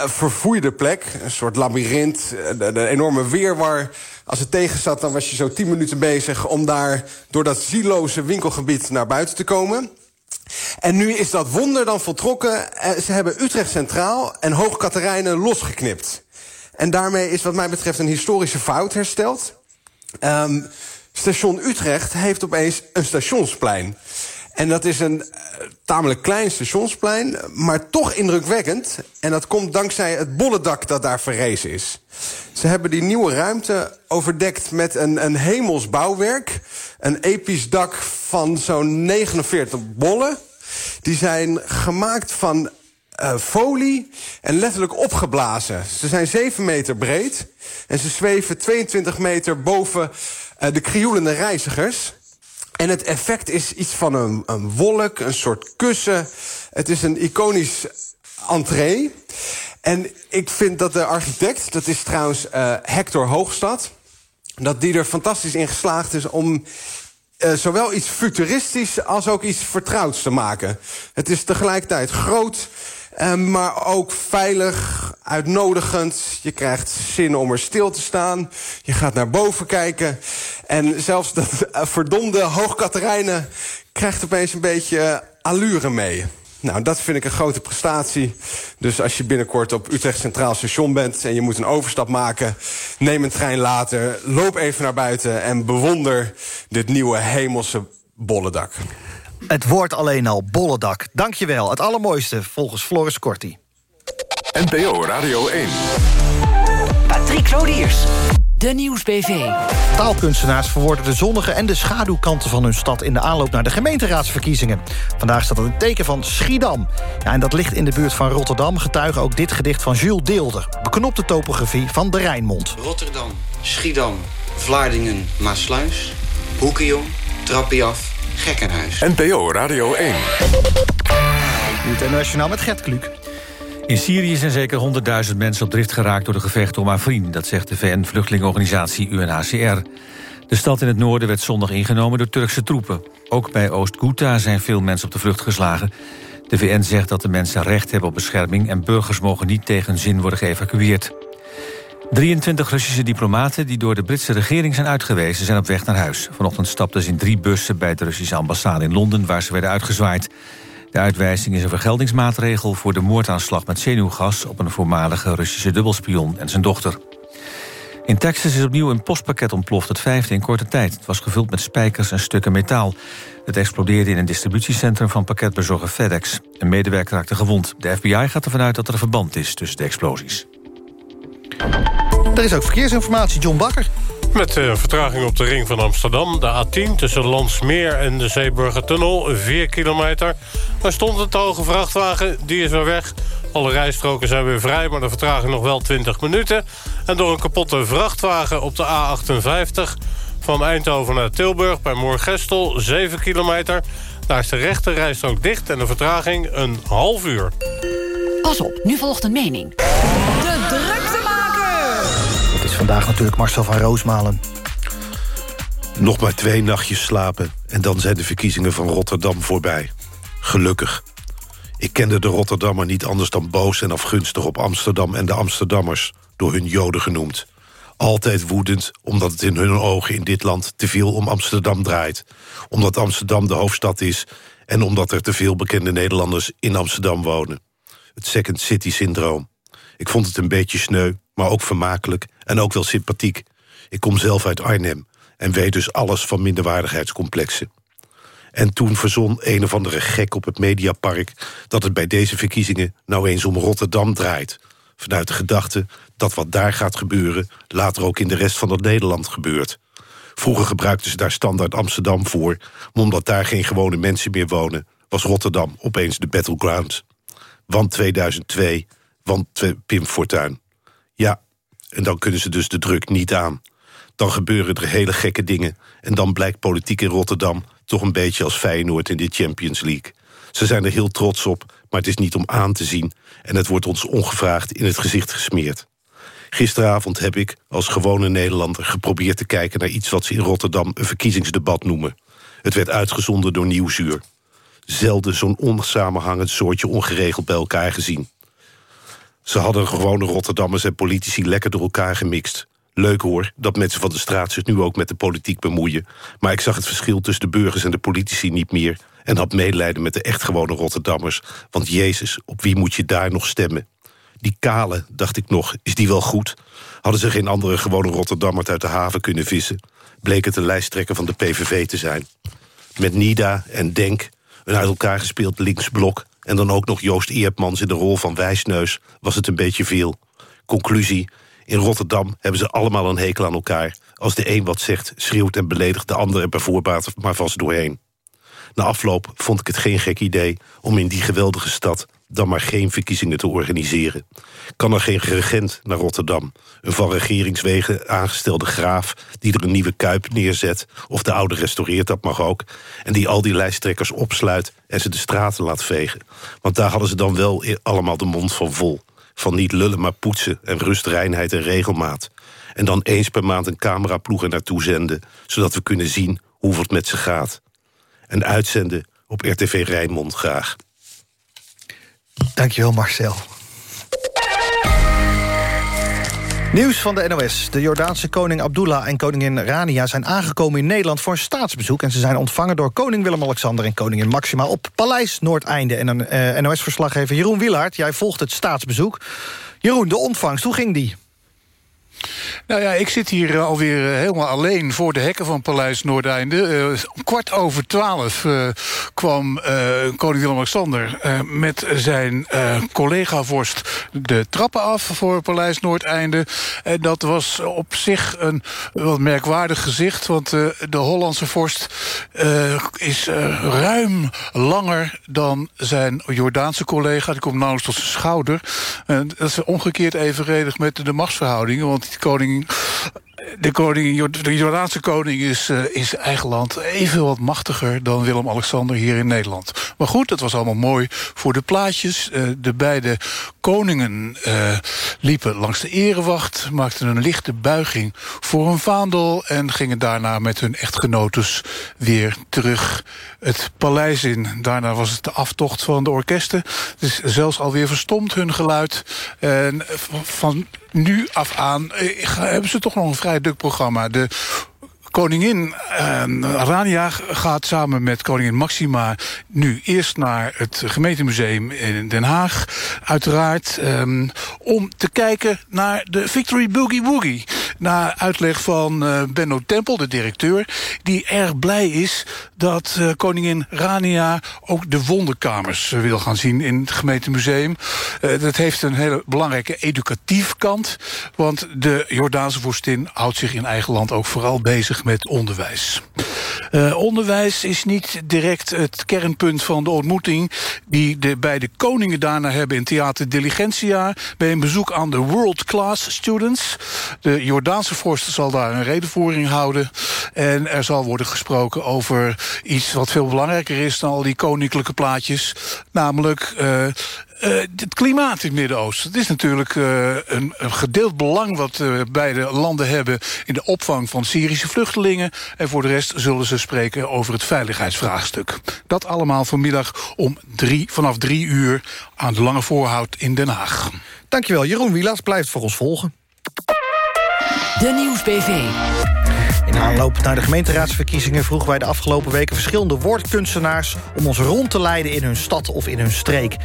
een plek, een soort labyrint. De, enorme weerwar. Als het tegen zat, dan was je zo tien minuten bezig... om daar door dat zieloze winkelgebied naar buiten te komen. En nu is dat wonder dan voltrokken. Ze hebben Utrecht Centraal en Hoog Katerijnen losgeknipt. En daarmee is wat mij betreft een historische fout hersteld. Um, station Utrecht heeft opeens een stationsplein. En dat is een uh, tamelijk klein stationsplein, maar toch indrukwekkend. En dat komt dankzij het bollendak dat daar verrezen is. Ze hebben die nieuwe ruimte overdekt met een, een hemels bouwwerk. Een episch dak van zo'n 49 bollen. Die zijn gemaakt van uh, folie en letterlijk opgeblazen. Ze zijn 7 meter breed en ze zweven 22 meter boven uh, de krioelende reizigers. En het effect is iets van een, een wolk, een soort kussen. Het is een iconisch entree. En ik vind dat de architect, dat is trouwens uh, Hector Hoogstad... dat die er fantastisch in geslaagd is om uh, zowel iets futuristisch als ook iets vertrouwds te maken. Het is tegelijkertijd groot, maar ook veilig, uitnodigend. Je krijgt zin om er stil te staan. Je gaat naar boven kijken. En zelfs dat uh, verdomde Hoogkaterijnen krijgt opeens een beetje allure mee. Nou, dat vind ik een grote prestatie. Dus als je binnenkort op Utrecht Centraal Station bent... en je moet een overstap maken, neem een trein later... loop even naar buiten en bewonder dit nieuwe hemelse bollendak. Het woord alleen al, bollendak. Dankjewel. Het allermooiste, volgens Floris Korti. NPO Radio 1. Patrick Lodiers. De Nieuwsbv. Taalkunstenaars verwoorden de zonnige en de schaduwkanten van hun stad... in de aanloop naar de gemeenteraadsverkiezingen. Vandaag staat het een teken van Schiedam. Ja, en dat ligt in de buurt van Rotterdam. Getuige ook dit gedicht van Jules Deelder. Beknopte topografie van de Rijnmond. Rotterdam, Schiedam, Vlaardingen, Maasluis, Hoekejong, Trappiaf, Gekkenhuis. NPO Radio 1. Nu internationaal met Gert Kluk. In Syrië zijn zeker 100.000 mensen op drift geraakt door de gevechten om Afrin. Dat zegt de VN-vluchtelingenorganisatie UNHCR. De stad in het noorden werd zondag ingenomen door Turkse troepen. Ook bij Oost-Ghouta zijn veel mensen op de vlucht geslagen. De VN zegt dat de mensen recht hebben op bescherming... en burgers mogen niet tegen hun zin worden geëvacueerd. 23 Russische diplomaten die door de Britse regering zijn uitgewezen... zijn op weg naar huis. Vanochtend stapten ze in drie bussen bij de Russische ambassade in Londen... waar ze werden uitgezwaaid. De uitwijzing is een vergeldingsmaatregel voor de moordaanslag met zenuwgas... op een voormalige Russische dubbelspion en zijn dochter. In Texas is opnieuw een postpakket ontploft, het vijfde in korte tijd. Het was gevuld met spijkers en stukken metaal. Het explodeerde in een distributiecentrum van pakketbezorger FedEx. Een medewerker raakte gewond. De FBI gaat ervan uit dat er een verband is tussen de explosies. Er is ook verkeersinformatie, John Bakker. Met uh, vertraging op de ring van Amsterdam. De A10 tussen Landsmeer en de Zeeburgertunnel. 4 kilometer. Daar stond een te hoge vrachtwagen. Die is weer weg. Alle rijstroken zijn weer vrij, maar de vertraging nog wel 20 minuten. En door een kapotte vrachtwagen op de A58... van Eindhoven naar Tilburg bij Moorgestel, 7 kilometer. Daar is de rechte rijstrook dicht en de vertraging een half uur. Pas op, nu volgt een mening. Vandaag natuurlijk Marcel van Roosmalen. Nog maar twee nachtjes slapen en dan zijn de verkiezingen van Rotterdam voorbij. Gelukkig. Ik kende de Rotterdammer niet anders dan boos en afgunstig op Amsterdam... en de Amsterdammers, door hun Joden genoemd. Altijd woedend, omdat het in hun ogen in dit land te veel om Amsterdam draait. Omdat Amsterdam de hoofdstad is... en omdat er te veel bekende Nederlanders in Amsterdam wonen. Het Second City-syndroom. Ik vond het een beetje sneu, maar ook vermakelijk en ook wel sympathiek. Ik kom zelf uit Arnhem en weet dus alles van minderwaardigheidscomplexen. En toen verzon een of andere gek op het Mediapark... dat het bij deze verkiezingen nou eens om Rotterdam draait. Vanuit de gedachte dat wat daar gaat gebeuren... later ook in de rest van het Nederland gebeurt. Vroeger gebruikten ze daar standaard Amsterdam voor... maar omdat daar geen gewone mensen meer wonen... was Rotterdam opeens de battleground. Want 2002, want Pim Fortuyn. Ja, en dan kunnen ze dus de druk niet aan. Dan gebeuren er hele gekke dingen... en dan blijkt politiek in Rotterdam toch een beetje als Feyenoord in de Champions League. Ze zijn er heel trots op, maar het is niet om aan te zien... en het wordt ons ongevraagd in het gezicht gesmeerd. Gisteravond heb ik, als gewone Nederlander... geprobeerd te kijken naar iets wat ze in Rotterdam... een verkiezingsdebat noemen. Het werd uitgezonden door Nieuwsuur. Zelden zo'n onsamenhangend soortje ongeregeld bij elkaar gezien. Ze hadden gewone Rotterdammers en politici lekker door elkaar gemixt. Leuk hoor, dat mensen van de straat zich nu ook met de politiek bemoeien. Maar ik zag het verschil tussen de burgers en de politici niet meer... en had medelijden met de echt gewone Rotterdammers. Want Jezus, op wie moet je daar nog stemmen? Die kale, dacht ik nog, is die wel goed? Hadden ze geen andere gewone Rotterdammer uit de haven kunnen vissen? Bleek het de lijsttrekker van de PVV te zijn. Met Nida en Denk, een uit elkaar gespeeld linksblok... en dan ook nog Joost Eerpmans in de rol van wijsneus... was het een beetje veel. Conclusie, in Rotterdam hebben ze allemaal een hekel aan elkaar. Als de een wat zegt, schreeuwt en beledigt de ander er bij voorbaat maar vast doorheen. Na afloop vond ik het geen gek idee om in die geweldige stad dan maar geen verkiezingen te organiseren. Kan er geen regent naar Rotterdam, een van regeringswegen aangestelde graaf... die er een nieuwe kuip neerzet, of de oude restaureert, dat mag ook... en die al die lijsttrekkers opsluit en ze de straten laat vegen. Want daar hadden ze dan wel allemaal de mond van vol. Van niet lullen, maar poetsen en rust, reinheid en regelmaat. En dan eens per maand een cameraploeg er naartoe zenden... zodat we kunnen zien hoe het met ze gaat. En uitzenden op RTV Rijnmond graag. Dankjewel, Marcel. Nieuws van de NOS. De Jordaanse koning Abdullah en koningin Rania zijn aangekomen in Nederland voor een staatsbezoek. En ze zijn ontvangen door koning Willem-Alexander en koningin Maxima op Paleis Noordeinde. En een uh, NOS-verslaggever Jeroen Wielaert, jij volgt het staatsbezoek. Jeroen, de ontvangst, hoe ging die? Nou ja, ik zit hier uh, alweer uh, helemaal alleen voor de hekken van Paleis Noordeinde. Uh, kwart over twaalf kwam koning Willem-Alexander... met zijn collega-vorst de trappen af voor Paleis Noordeinde. En dat was op zich een wat merkwaardig gezicht... want de Hollandse vorst is ruim langer dan zijn Jordaanse collega. Die komt nauwelijks tot zijn schouder. dat is omgekeerd evenredig met de machtsverhoudingen... want de koning singing. De, koning, de Jordaanse koning is uh, in zijn eigen land even wat machtiger dan Willem-Alexander hier in Nederland. Maar goed, dat was allemaal mooi voor de plaatjes. Uh, de beide koningen uh, liepen langs de erewacht, maakten een lichte buiging voor een vaandel en gingen daarna met hun echtgenotes weer terug het paleis in. Daarna was het de aftocht van de orkesten. Is zelfs alweer verstomd hun geluid. En van nu af aan hebben ze toch nog een vrij druk programma. De koningin uh, Rania gaat samen met koningin Maxima... nu eerst naar het gemeentemuseum in Den Haag, uiteraard... Um, om te kijken naar de Victory Boogie Woogie. Na uitleg van uh, Benno Tempel, de directeur... die erg blij is dat koningin Rania ook de wonderkamers wil gaan zien... in het gemeentemuseum. Dat heeft een hele belangrijke educatief kant... want de Jordaanse vorstin houdt zich in eigen land ook vooral bezig met onderwijs. Uh, onderwijs is niet direct het kernpunt van de ontmoeting... die de beide koningen daarna hebben in Theater Diligentia... bij een bezoek aan de World Class Students. De Jordaanse vorst zal daar een redenvoering houden... en er zal worden gesproken over iets wat veel belangrijker is... dan al die koninklijke plaatjes, namelijk... Uh, uh, het klimaat in het Midden-Oosten. Het is natuurlijk uh, een, een, gedeeld belang wat uh, beide landen hebben... in de opvang van Syrische vluchtelingen. En voor de rest zullen ze spreken over het veiligheidsvraagstuk. Dat allemaal vanmiddag om drie, vanaf drie uur aan de Lange Voorhout in Den Haag. Dankjewel, Jeroen Wielaas blijft voor ons volgen. De Nieuwsbv. In aanloop naar de gemeenteraadsverkiezingen vroegen wij de afgelopen weken verschillende woordkunstenaars om ons rond te leiden in hun stad of in hun streek.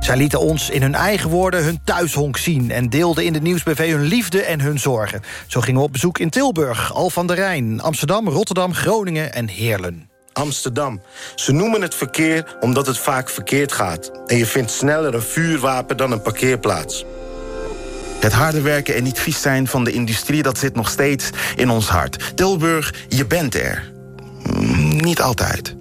Zij lieten ons in hun eigen woorden hun thuishonk zien en deelden in de Nieuwsbv hun liefde en hun zorgen. Zo gingen we op bezoek in Tilburg, Al van der Rijn, Amsterdam, Rotterdam, Groningen en Heerlen. Amsterdam. Ze noemen het verkeer omdat het vaak verkeerd gaat. En je vindt sneller een vuurwapen dan een parkeerplaats. Het harde werken en niet vies zijn van de industrie... dat zit nog steeds in ons hart. Tilburg, je bent er. Mm, niet altijd.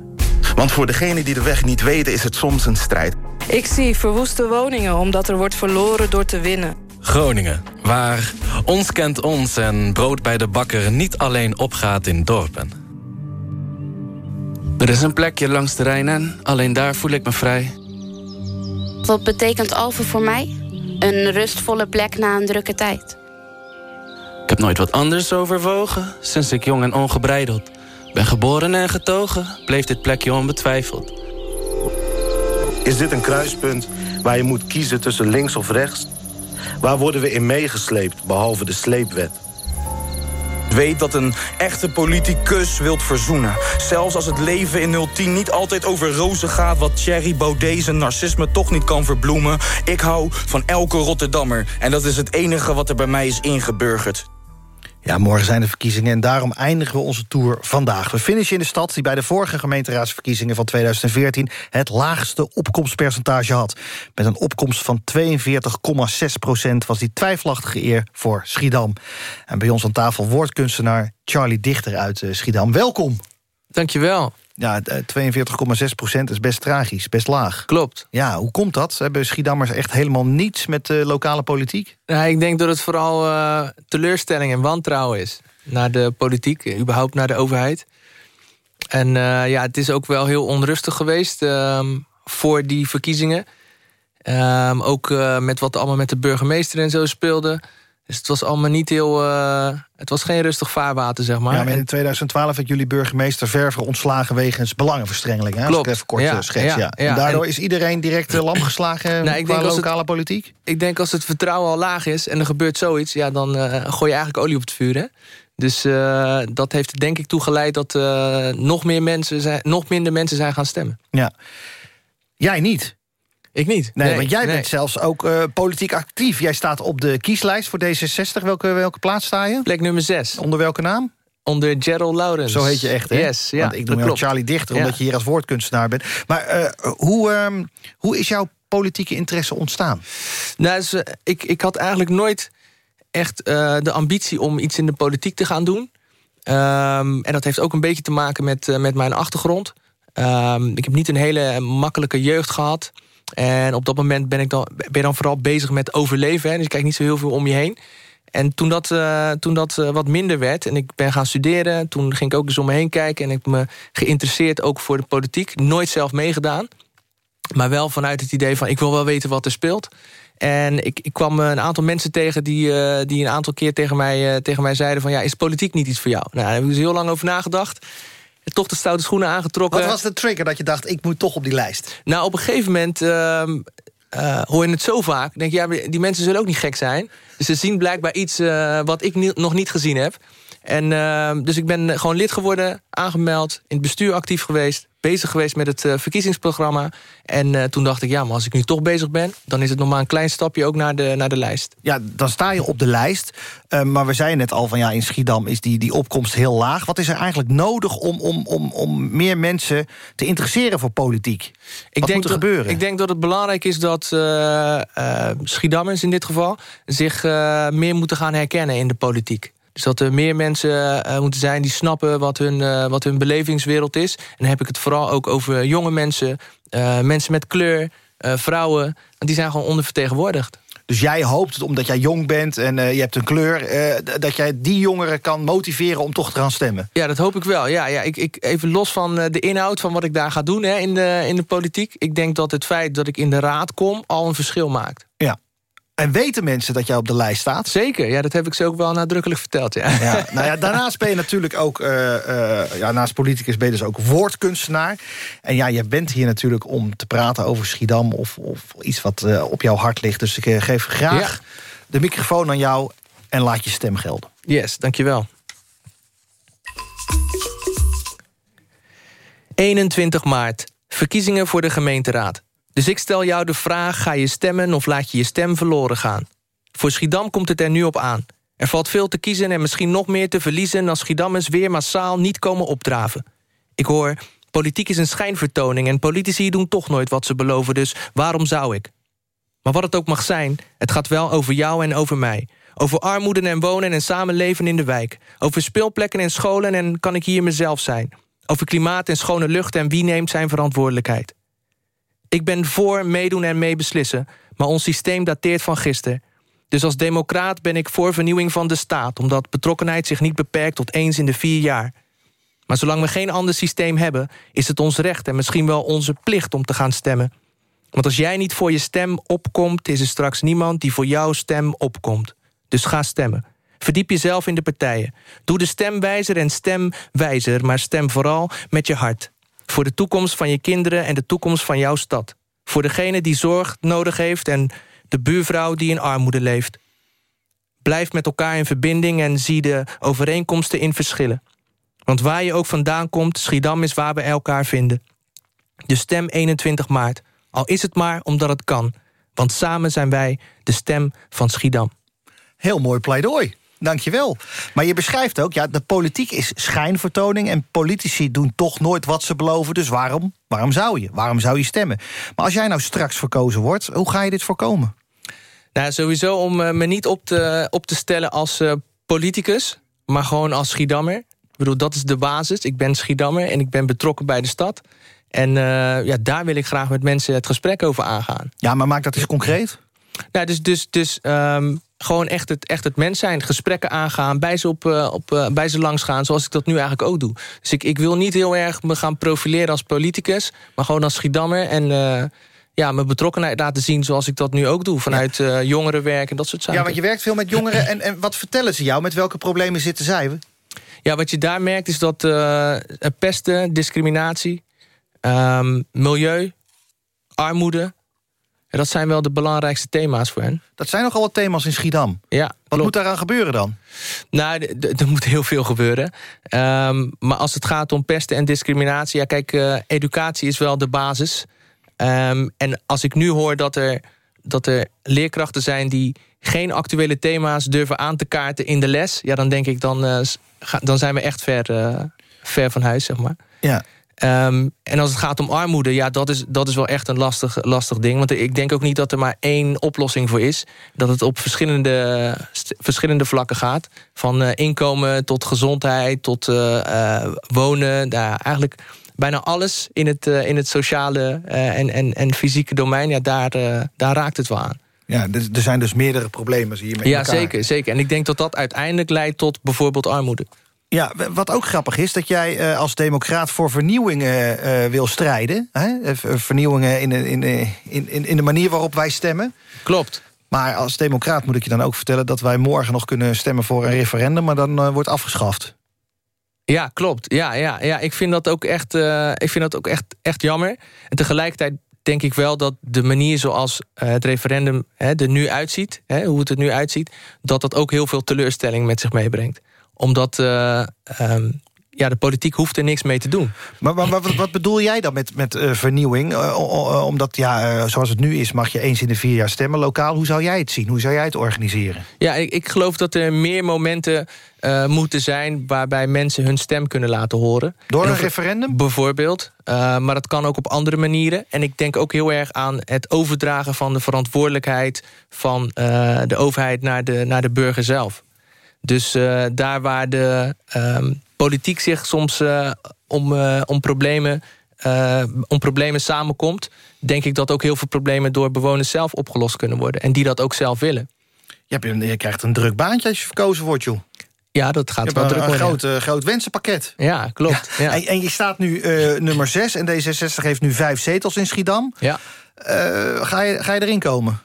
Want voor degenen die de weg niet weten is het soms een strijd. Ik zie verwoeste woningen omdat er wordt verloren door te winnen. Groningen, waar ons kent ons en brood bij de bakker... niet alleen opgaat in dorpen. Er is een plekje langs de Rijn en alleen daar voel ik me vrij. Wat betekent Alphen voor mij? Een rustvolle plek na een drukke tijd. heb nooit wat anders overwogen, sinds ik jong en ongebreideld. Ben geboren en getogen, bleef dit plekje onbetwijfeld. Is dit een kruispunt waar je moet kiezen tussen links of rechts? Waar worden we in meegesleept, behalve de sleepwet? Weet dat een echte politicus wilt verzoenen. Zelfs als het leven in 010 niet altijd over rozen gaat... wat Thierry Baudet zijn narcisme toch niet kan verbloemen. Ik hou van elke Rotterdammer. En dat is het enige wat er bij mij is ingeburgerd. Ja, morgen zijn de verkiezingen en daarom eindigen we onze tour vandaag. We finishen in de stad die bij de vorige gemeenteraadsverkiezingen van 2014... het laagste opkomstpercentage had. Met een opkomst van 42,6 procent was die twijfelachtige eer voor Schiedam. En bij ons aan tafel woordkunstenaar Charlie Dichter uit eh, Schiedam. Welkom. Dankjewel. Ja, 42,6 procent is best tragisch, best laag. Klopt. Ja, hoe komt dat? Hebben Schiedammers echt helemaal niets met de lokale politiek? Ja, ik denk dat het vooral uh, teleurstelling en wantrouwen is. Naar de politiek, eh, überhaupt naar de overheid. En uh, ja, het is ook wel heel onrustig geweest uh, voor die verkiezingen. Ehm, ook met wat allemaal met de burgemeester en zo speelde... Dus het was allemaal niet heel... Uh, het was geen rustig vaarwater, zeg maar. Ja, maar in 2012 werd jullie burgemeester Verver ontslagen... wegens belangenverstrengeling, hè? Klopt. even kort ja, schets, ja, ja. En daardoor en... is iedereen direct uh, lam geslagen nou, ik denk lokale het, politiek? Ik denk als het vertrouwen al laag is en er gebeurt zoiets... ja, dan uh, gooi je eigenlijk olie op het vuur, hè? Dus dat heeft er denk ik toe geleid dat nog, meer mensen zijn, nog minder mensen zijn gaan stemmen. Ja. Jij niet? Ik niet. Nee, want jij bent zelfs ook uh, politiek actief. Jij staat op de kieslijst voor D66. Welke, welke plaats sta je? Plek nummer 6. Onder welke naam? Onder Gerald Laurens. Zo heet je echt, hè? Yes, ja, Want ik noem jou Charlie Dichter, omdat ja. je hier als woordkunstenaar bent. Maar uh, hoe, um, hoe is jouw politieke interesse ontstaan? Nou, dus, uh, ik, ik had eigenlijk nooit echt de ambitie om iets in de politiek te gaan doen. Um, en dat heeft ook een beetje te maken met, met mijn achtergrond. Um, ik heb niet een hele makkelijke jeugd gehad. En op dat moment ben ik dan, ben je dan vooral bezig met overleven. Hè? Dus je kijkt niet zo heel veel om je heen. En toen dat, uh, toen dat uh, wat minder werd en ik ben gaan studeren... toen ging ik ook eens om me heen kijken... en ik me geïnteresseerd ook voor de politiek. Nooit zelf meegedaan. Maar wel vanuit het idee van ik wil wel weten wat er speelt. En ik, ik kwam een aantal mensen tegen die, die een aantal keer tegen mij, tegen mij zeiden... van ja, is politiek niet iets voor jou? Nou, daar heb ik dus heel lang over nagedacht toch de stoute schoenen aangetrokken. Wat was de trigger dat je dacht, ik moet toch op die lijst? Nou, op een gegeven moment uh, uh, hoor je het zo vaak. denk je, ja, die mensen zullen ook niet gek zijn. Dus ze zien blijkbaar iets uh, wat ik ni nog niet gezien heb. En uh, dus ik ben gewoon lid geworden, aangemeld, in het bestuur actief geweest bezig geweest met het uh, verkiezingsprogramma. En uh, toen dacht ik, ja, maar als ik nu toch bezig ben... dan is het nog maar een klein stapje ook naar de, naar de lijst. Ja, dan sta je op de lijst. Uh, maar we zeiden net al van, ja, in Schiedam is die, die opkomst heel laag. Wat is er eigenlijk nodig om, om, om, om meer mensen te interesseren voor politiek? Ik Wat denk moet er dat, gebeuren? Ik denk dat het belangrijk is dat Schiedammers in dit geval... zich meer moeten gaan herkennen in de politiek. Dus dat er meer mensen uh, moeten zijn die snappen wat hun, uh, wat hun belevingswereld is. En dan heb ik het vooral ook over jonge mensen, uh, mensen met kleur, vrouwen. Want die zijn gewoon ondervertegenwoordigd. Dus jij hoopt, omdat jij jong bent en je hebt een kleur... dat jij die jongeren kan motiveren om toch te gaan stemmen? Ja, dat hoop ik wel. Ja, ja, ik, ik, even los van de inhoud van wat ik daar ga doen hè, in, de, in de politiek. Ik denk dat het feit dat ik in de raad kom al een verschil maakt. En weten mensen dat jij op de lijst staat? Zeker, ja, dat heb ik ze ook wel nadrukkelijk verteld. Ja. Ja, nou ja, daarnaast ben je natuurlijk ook, uh, uh, ja, naast politicus ben je dus ook woordkunstenaar. En ja, je bent hier natuurlijk om te praten over Schiedam of, of iets wat uh, op jouw hart ligt. Dus ik geef graag ja. de microfoon aan jou en laat je stem gelden. Yes, dankjewel. 21 maart, verkiezingen voor de gemeenteraad. Dus ik stel jou de vraag, ga je stemmen of laat je je stem verloren gaan? Voor Schiedam komt het er nu op aan. Er valt veel te kiezen en misschien nog meer te verliezen... als Schiedammers weer massaal niet komen opdraven. Ik hoor, politiek is een schijnvertoning... en politici doen toch nooit wat ze beloven, dus waarom zou ik? Maar wat het ook mag zijn, het gaat wel over jou en over mij. Over armoede en wonen en samenleven in de wijk. Over speelplekken en scholen en kan ik hier mezelf zijn. Over klimaat en schone lucht en wie neemt zijn verantwoordelijkheid. Ik ben voor meedoen en meebeslissen, maar ons systeem dateert van gisteren. Dus als democraat ben ik voor vernieuwing van de staat... omdat betrokkenheid zich niet beperkt tot eens in de vier jaar. Maar zolang we geen ander systeem hebben... is het ons recht en misschien wel onze plicht om te gaan stemmen. Want als jij niet voor je stem opkomt... is er straks niemand die voor jouw stem opkomt. Dus ga stemmen. Verdiep jezelf in de partijen. Doe de stemwijzer en stemwijzer, maar stem vooral met je hart. Voor de toekomst van je kinderen en de toekomst van jouw stad. Voor degene die zorg nodig heeft en de buurvrouw die in armoede leeft. Blijf met elkaar in verbinding en zie de overeenkomsten in verschillen. Want waar je ook vandaan komt, Schiedam is waar we elkaar vinden. De stem 21 maart. Al is het maar omdat het kan. Want samen zijn wij de stem van Schiedam. Heel mooi pleidooi. Dankjewel. Maar je beschrijft ook, ja, de politiek is schijnvertoning... en politici doen toch nooit wat ze beloven. Dus waarom, waarom zou je? Waarom zou je stemmen? Maar als jij nou straks verkozen wordt, hoe ga je dit voorkomen? Nou, sowieso om eh, me niet op te, op te stellen als uh, politicus... maar gewoon als Schiedammer. Ik bedoel, dat is de basis. Ik ben Schiedammer en ik ben betrokken bij de stad. En uh, ja, daar wil ik graag met mensen het gesprek over aangaan. Ja, maar maak dat eens concreet. Nou, dus, dus, dus um, gewoon echt het, echt het mens zijn. Gesprekken aangaan, bij ze, op, uh, op, uh, bij ze langs gaan... zoals ik dat nu eigenlijk ook doe. Dus ik, ik wil niet heel erg me gaan profileren als politicus... maar gewoon als Schiedammer en uh, ja, mijn betrokkenheid laten zien... zoals ik dat nu ook doe, vanuit ja. jongerenwerk en dat soort zaken. Ja, want je werkt veel met jongeren. en, en wat vertellen ze jou? Met welke problemen zitten zij? Ja, wat je daar merkt is dat pesten, discriminatie... Um, milieu, armoede. En dat zijn wel de belangrijkste thema's voor hen. Dat zijn nogal wat thema's in Schiedam. Ja, Wat klopt. moet daaraan gebeuren dan? Nou, er moet heel veel gebeuren. Um, maar als het gaat om pesten en discriminatie... ja, kijk, uh, educatie is wel de basis. Um, en als ik nu hoor dat er, dat er leerkrachten zijn... die geen actuele thema's durven aan te kaarten in de les... ja, dan denk ik, dan, uh, dan zijn we echt ver, uh, ver van huis, zeg maar. Ja. Um, en als het gaat om armoede, ja, dat is, dat is wel echt een lastig, lastig ding. Want ik denk ook niet dat er maar één oplossing voor is. Dat het op verschillende, verschillende vlakken gaat. Van uh, inkomen tot gezondheid, tot uh, uh, wonen. Nou, eigenlijk bijna alles in het, in het sociale en, en, en fysieke domein. Ja, daar, daar raakt het wel aan. Ja, er zijn dus meerdere problemen hiermee. Ja, zeker, zeker. En ik denk dat dat uiteindelijk leidt tot bijvoorbeeld armoede. Ja, wat ook grappig is, dat jij uh, als democraat voor vernieuwingen uh, wil strijden. Hè? Vernieuwingen in, in, in, in de manier waarop wij stemmen. Klopt. Maar als democraat moet ik je dan ook vertellen... dat wij morgen nog kunnen stemmen voor een referendum... maar dan uh, wordt afgeschaft. Ja, klopt. Ja, ja, ja. Ik vind dat ook echt, ik vind dat ook echt, echt jammer. En tegelijkertijd denk ik wel dat de manier zoals het referendum hè, er nu uitziet... Hè, hoe het er nu uitziet... dat dat ook heel veel teleurstelling met zich meebrengt omdat uh, um, ja, de politiek hoeft er niks mee te doen. Maar, maar wat, wat, bedoel jij dan met, met uh, vernieuwing? Uh, omdat, ja, zoals het nu is, mag je eens in de vier jaar stemmen lokaal. Hoe zou jij het zien? Hoe zou jij het organiseren? Ja, ik, ik geloof dat er meer momenten moeten zijn... waarbij mensen hun stem kunnen laten horen. Door een referendum? Bijvoorbeeld. maar dat kan ook op andere manieren. En ik denk ook heel erg aan het overdragen van de verantwoordelijkheid... van de overheid naar de, naar de burger zelf. Dus uh, daar waar de um, politiek zich soms uh, om, uh, om, problemen, om problemen samenkomt... denk ik dat ook heel veel problemen door bewoners zelf opgelost kunnen worden. En die dat ook zelf willen. Je, hebt, je krijgt een druk baantje als je verkozen wordt, joh. Ja, dat gaat wel druk een worden. groot, uh, groot wensenpakket. Ja, klopt. Ja. Ja. En, en, je staat nu uh, nummer 6 en D66 heeft nu vijf zetels in Schiedam. Ja. Uh, ga, je, ga je erin komen?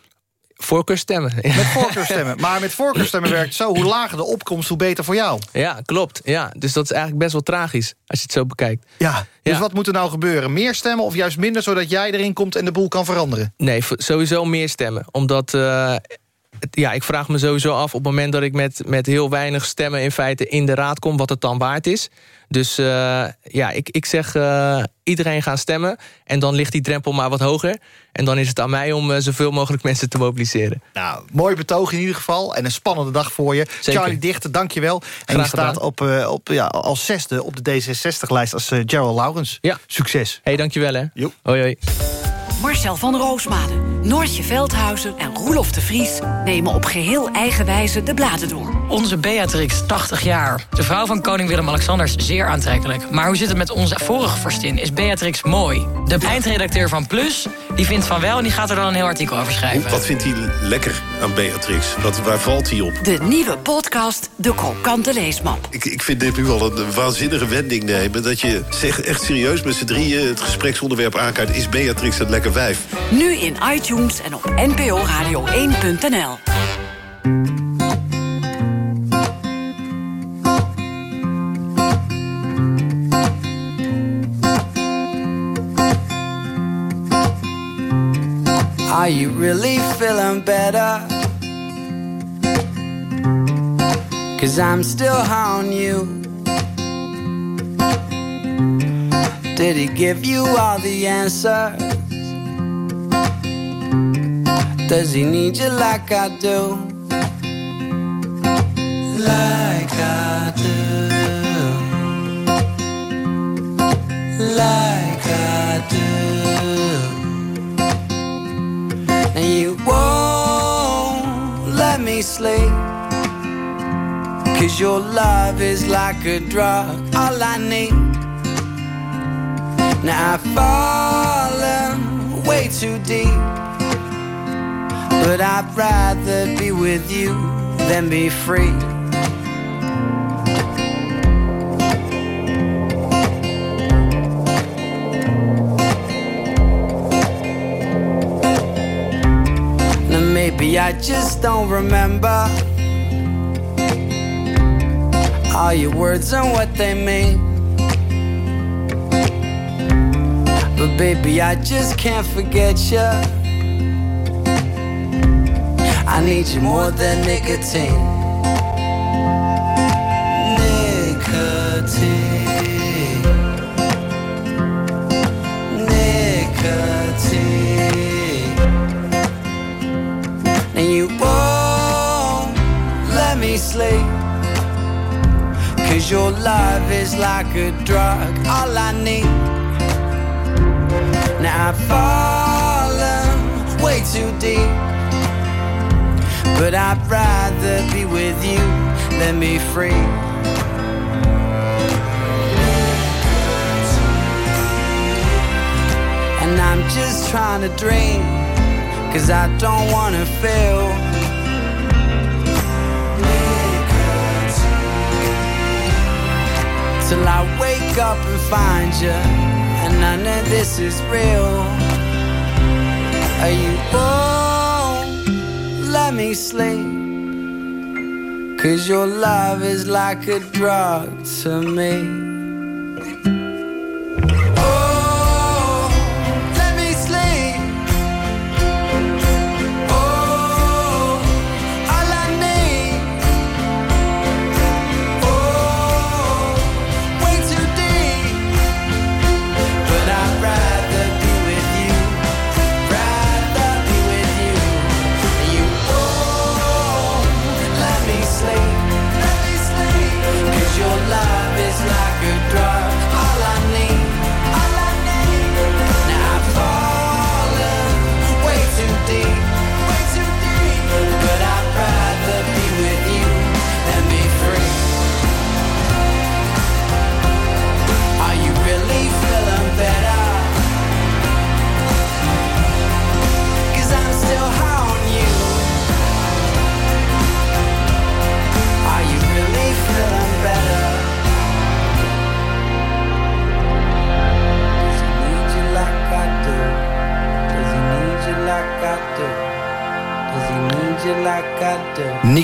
Voorkeurstemmen. Met voorkeurstemmen. Maar met voorkeurstemmen werkt zo. Hoe lager de opkomst, hoe beter voor jou. Ja, klopt. Ja. Dus dat is eigenlijk best wel tragisch. Als je het zo bekijkt. Ja. Dus ja. wat moet er nou gebeuren? Meer stemmen of juist minder... zodat jij erin komt en de boel kan veranderen? Nee, sowieso meer stemmen. Omdat... Uh, ja, ik vraag me sowieso af op het moment dat ik met, met heel weinig stemmen... in feite in de raad kom, wat het dan waard is. Dus uh, ja, ik, ik zeg uh, iedereen gaan stemmen. En dan ligt die drempel maar wat hoger. En dan is het aan mij om uh, zoveel mogelijk mensen te mobiliseren. Nou, mooi betoog in ieder geval. En een spannende dag voor je. Zeker. Charlie Dichter, dank je wel. En Graag je staat op, op, ja, als zesde op de D66-lijst als Gerald Laurens. Ja. Succes. hey, dankjewel hè. Jo. Hoi, hoi. Marcel van Roosmalen, Noortje Veldhuizen en Roelof de Vries... nemen op geheel eigen wijze de bladen door. Onze Beatrix, 80 jaar. De vrouw van koning Willem-Alexander is zeer aantrekkelijk. Maar hoe zit het met onze vorige vorstin? Is Beatrix mooi? De eindredacteur van Plus, die vindt van wel... en die gaat er dan een heel artikel over schrijven. Wat vindt hij lekker aan Beatrix? Wat, waar valt hij op? De nieuwe podcast De Krokante Leesmap. Ik, ik vind dit nu al een waanzinnige wending nemen... dat je echt serieus met z'n drieën het gespreksonderwerp aankaart... is Beatrix het lekker wijf? Nu in iTunes en op nporadio1.nl. Are you really feeling better? Cause I'm still on you. Did he give you all the answers? Does he need you like I do? Like I do. Like I do. And you won't let me sleep. Cause your love is like a drug, all I need. Now I've fallen way too deep. But I'd rather be with you than be free. I just don't remember all your words and what they mean. But baby, I just can't forget you. I need you more than nicotine. Sleep. Cause your love is like a drug, all I need. Now I've fallen way too deep. But I'd rather be with you than be free. And I'm just trying to dream, cause I don't wanna feel. Till I wake up and find you, and none of this is real. Are you won't let me sleep? Cause your love is like a drug to me.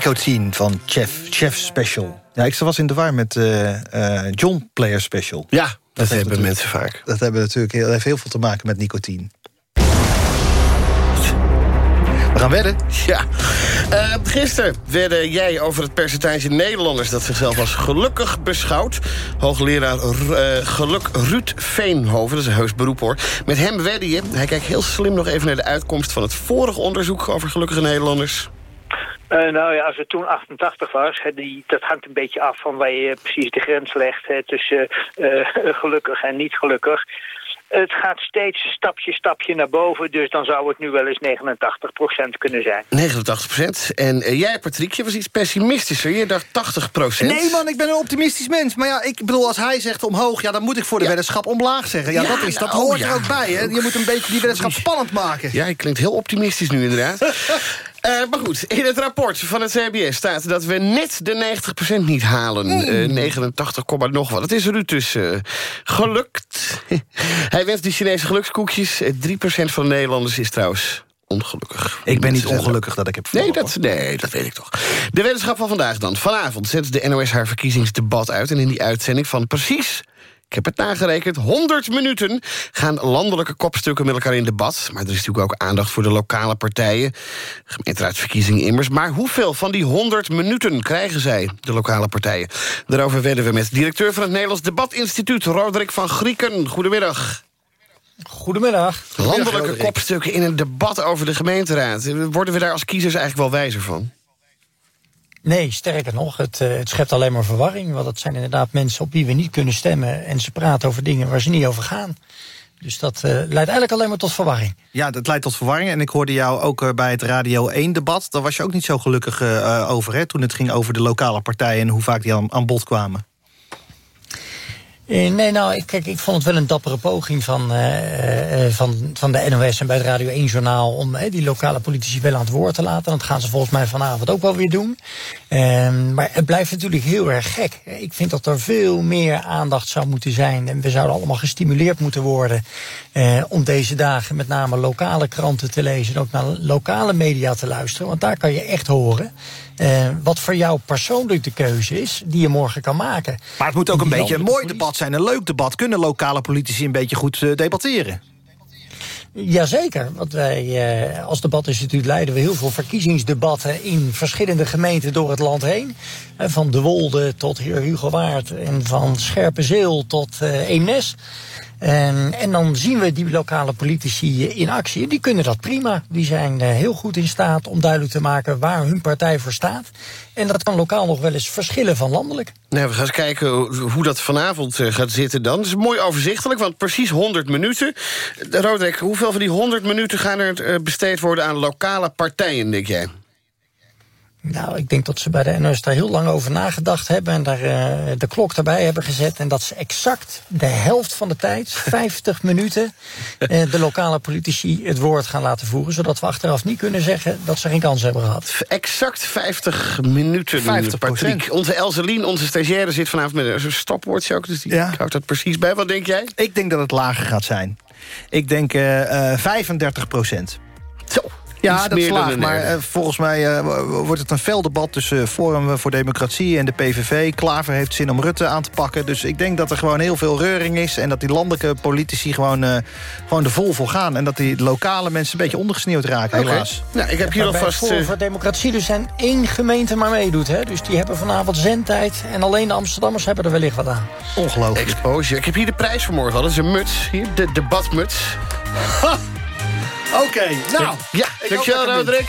Nicotine van Chef, Chef Special. Ja, ik was in de war met eh, eh, John Player Special. Ja, dat, hebben mensen vaak. Dat hebben natuurlijk heel, heeft heel veel te maken met nicotine. We gaan wedden. Ja. Eh, gisteren werden jij over het percentage Nederlanders... dat zichzelf als gelukkig beschouwt. Hoogleraar Geluk Ruud Veenhoven, dat is een heus beroep hoor. Met hem wedde je. Hij kijkt heel slim nog even naar de uitkomst... van het vorige onderzoek over gelukkige Nederlanders. Eh, nou ja, als het toen 88 was, hè, die, dat hangt een beetje af van waar je precies de grens legt hè, tussen eh, gelukkig en niet gelukkig. Het gaat steeds stapje, stapje naar boven, dus dan zou het nu wel eens 89% kunnen zijn. 89 procent. En eh, jij, Patrick, je was iets pessimistischer. Je dacht 80 procent. Nee man, ik ben een optimistisch mens. Maar ja, ik bedoel, als hij zegt omhoog... ja, dan moet ik voor de weddenschap omlaag zeggen. Ja, Ja, dat, is, dat nou, hoort ja. er ook bij. Hè? Je moet een beetje die weddenschap spannend maken. Ja, je klinkt heel optimistisch nu inderdaad. Eh, maar goed, in het rapport van het CBS staat dat we net de 90% niet halen. Eh 89, komma nog wat. Het is Ruud dus eh, gelukt. Hij wenst die Chinese gelukskoekjes. Eh, 3% van de Nederlanders is trouwens ongelukkig. Ik ben niet ongelukkig dat ik heb Nee dat, nee, dat weet ik toch. De wetenschap van vandaag dan. Vanavond zet de NOS haar verkiezingsdebat uit. En in die uitzending van precies Ik heb het nagerekend. 100 minuten gaan landelijke kopstukken met elkaar in debat. Maar er is natuurlijk ook aandacht voor de lokale partijen. Gemeenteraadsverkiezingen immers. Maar hoeveel van die 100 minuten krijgen zij, de lokale partijen? Daarover werden we met directeur van het Nederlands Debatinstituut... Roderick van Grieken. Goedemiddag. Goedemiddag. Landelijke kopstukken in een debat over de gemeenteraad. Worden we daar als kiezers eigenlijk wel wijzer van? Nee, sterker nog, het, eh, het schept alleen maar verwarring. Want het zijn inderdaad mensen op wie we niet kunnen stemmen... en ze praten over dingen waar ze niet over gaan. Dus dat eh, leidt eigenlijk alleen maar tot verwarring. Ja, dat leidt tot verwarring. En ik hoorde jou ook eh, bij het Radio 1-debat. Daar was je ook niet zo gelukkig over, hè? Toen het ging over de lokale partijen... en hoe vaak die aan bod kwamen. Eh, nee, nou, ik, kijk, ik vond het wel een dappere poging van, eh, eh, van, van de NOS en bij het Radio 1-journaal... om eh, die lokale politici wel aan het woord te laten. Dat gaan ze volgens mij vanavond ook wel weer doen. Ehm, maar het blijft natuurlijk heel erg gek. Ik vind dat er veel meer aandacht zou moeten zijn. En we zouden allemaal gestimuleerd moeten worden... om deze dagen met name lokale kranten te lezen... en ook naar lokale media te luisteren. Want daar kan je echt horen... eh, wat voor jou persoonlijk de keuze is die je morgen kan maken. Maar het moet ook een Die beetje een mooi debat zijn, een leuk debat. Kunnen lokale politici een beetje goed eh, debatteren? Jazeker, want wij eh, als debatinstituut leiden we heel veel verkiezingsdebatten in verschillende gemeenten door het land heen. Eh, van De Wolde tot Heer Hugo Waard en van Scherpenzeel tot eh Eemnes. En, en dan zien we die lokale politici in actie. Die kunnen dat prima. Die zijn eh, heel goed in staat om duidelijk te maken waar hun partij voor staat. En dat kan lokaal nog wel eens verschillen van landelijk. Nou, we gaan eens kijken hoe dat vanavond eh, gaat zitten dan. Het is mooi overzichtelijk, want precies 100 minuten. Eh, Roderick, hoeveel van die 100 minuten gaan er eh, besteed worden aan lokale partijen, denk jij? Nou, ik denk dat ze bij de NOS daar heel lang over nagedacht hebben... en daar eh, de klok erbij hebben gezet. En dat ze exact de helft van de tijd, 50 minuten... eh, de lokale politici het woord gaan laten voeren... zodat we achteraf niet kunnen zeggen dat ze geen kans hebben gehad. Exact 50 minuten, 50%. Patrick. Onze Elselien, onze stagiaire, zit vanavond met een stopwoordje ook... dus die houdt dat precies bij. Wat denk jij? Ik denk dat het lager gaat zijn. Ik denk eh, eh, 35 procent. Zo. Ja, dat een maar eh, volgens mij eh, wordt het een fel debat tussen Forum voor Democratie en de PVV. Klaver heeft zin om Rutte aan te pakken. Dus ik denk dat er gewoon heel veel reuring is... en dat die landelijke politici gewoon, eh, gewoon er vol voor gaan. En dat die lokale mensen een beetje ondergesneeuwd raken, helaas. Nou, ik heb hier alvast... Forum eh, voor Democratie dus zijn één gemeente maar meedoet. Hè? Dus die hebben vanavond zendtijd. En alleen de Amsterdammers hebben er wellicht wat aan. Ongelooflijk. Exposure. Ik heb hier de prijs voor morgen al. Dat is een muts. Hier, de debatmuts. Oké, nou. Ja, dankjewel, Roderick.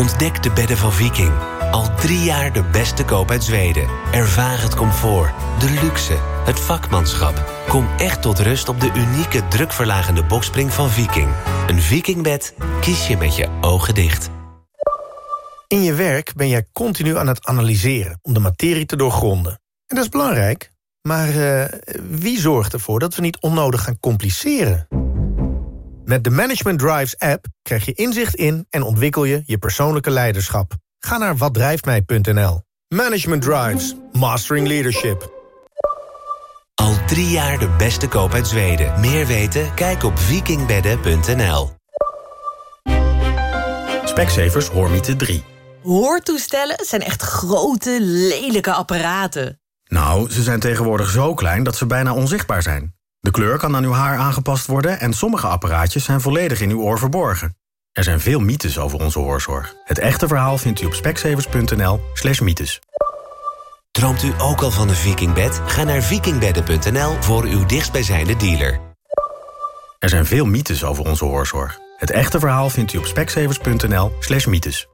Ontdek de bedden van Viking. Al drie jaar de beste koop uit Zweden. Ervaar het comfort, de luxe, het vakmanschap. Kom echt tot rust op de unieke drukverlagende bokspring van Viking. Een Vikingbed kies je met je ogen dicht. In je werk ben jij continu aan het analyseren om de materie te doorgronden. En dat is belangrijk. Maar eh, wie zorgt ervoor dat we niet onnodig gaan compliceren? Met de Management Drives app krijg je inzicht in en ontwikkel je je persoonlijke leiderschap. Ga naar watdrijftmij.nl. Management Drives. Mastering Leadership. Al drie jaar de beste koop uit Zweden. Meer weten? Kijk op vikingbedden.nl. Specsavers Hoormiete 3. Hoortoestellen zijn echt grote, lelijke apparaten. Nou, ze zijn tegenwoordig zo klein dat ze bijna onzichtbaar zijn. De kleur kan aan uw haar aangepast worden... en sommige apparaatjes zijn volledig in uw oor verborgen. Er zijn veel mythes over onze hoorzorg. Het echte verhaal vindt u op speksevers.nl slash mythes. Droomt u ook al van een Vikingbed? Ga naar vikingbedden.nl voor uw dichtstbijzijnde dealer. Er zijn veel mythes over onze hoorzorg. Het echte verhaal vindt u op speksevers.nl slash mythes.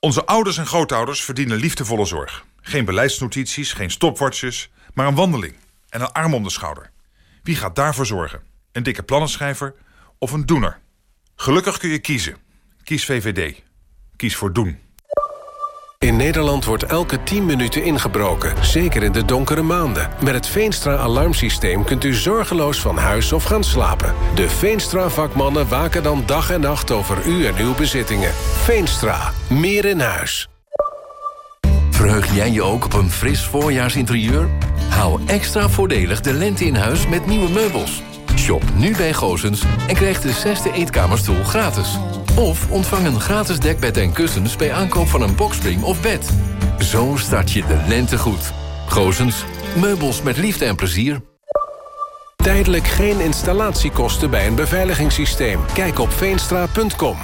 Onze ouders en grootouders verdienen liefdevolle zorg. Geen beleidsnotities, geen stopwatches, maar een wandeling en een arm om de schouder. Wie gaat daarvoor zorgen? Een dikke plannenschrijver of een doener? Gelukkig kun je kiezen. Kies VVD. Kies voor doen. In Nederland wordt elke 10 minuten ingebroken, zeker in de donkere maanden. Met het Veenstra-alarmsysteem kunt u zorgeloos van huis of gaan slapen. De Veenstra-vakmannen waken dan dag en nacht over u en uw bezittingen. Veenstra, meer in huis. Verheug jij je ook op een fris voorjaarsinterieur? Hou extra voordelig de lente in huis met nieuwe meubels. Shop nu bij Gozens en krijg de zesde eetkamerstoel gratis. Of ontvang een gratis dekbed en kussens bij aankoop van een boxspring of bed. Zo start je de lente goed. Gozens, meubels met liefde en plezier. Tijdelijk geen installatiekosten bij een beveiligingssysteem. Kijk op veenstra.com.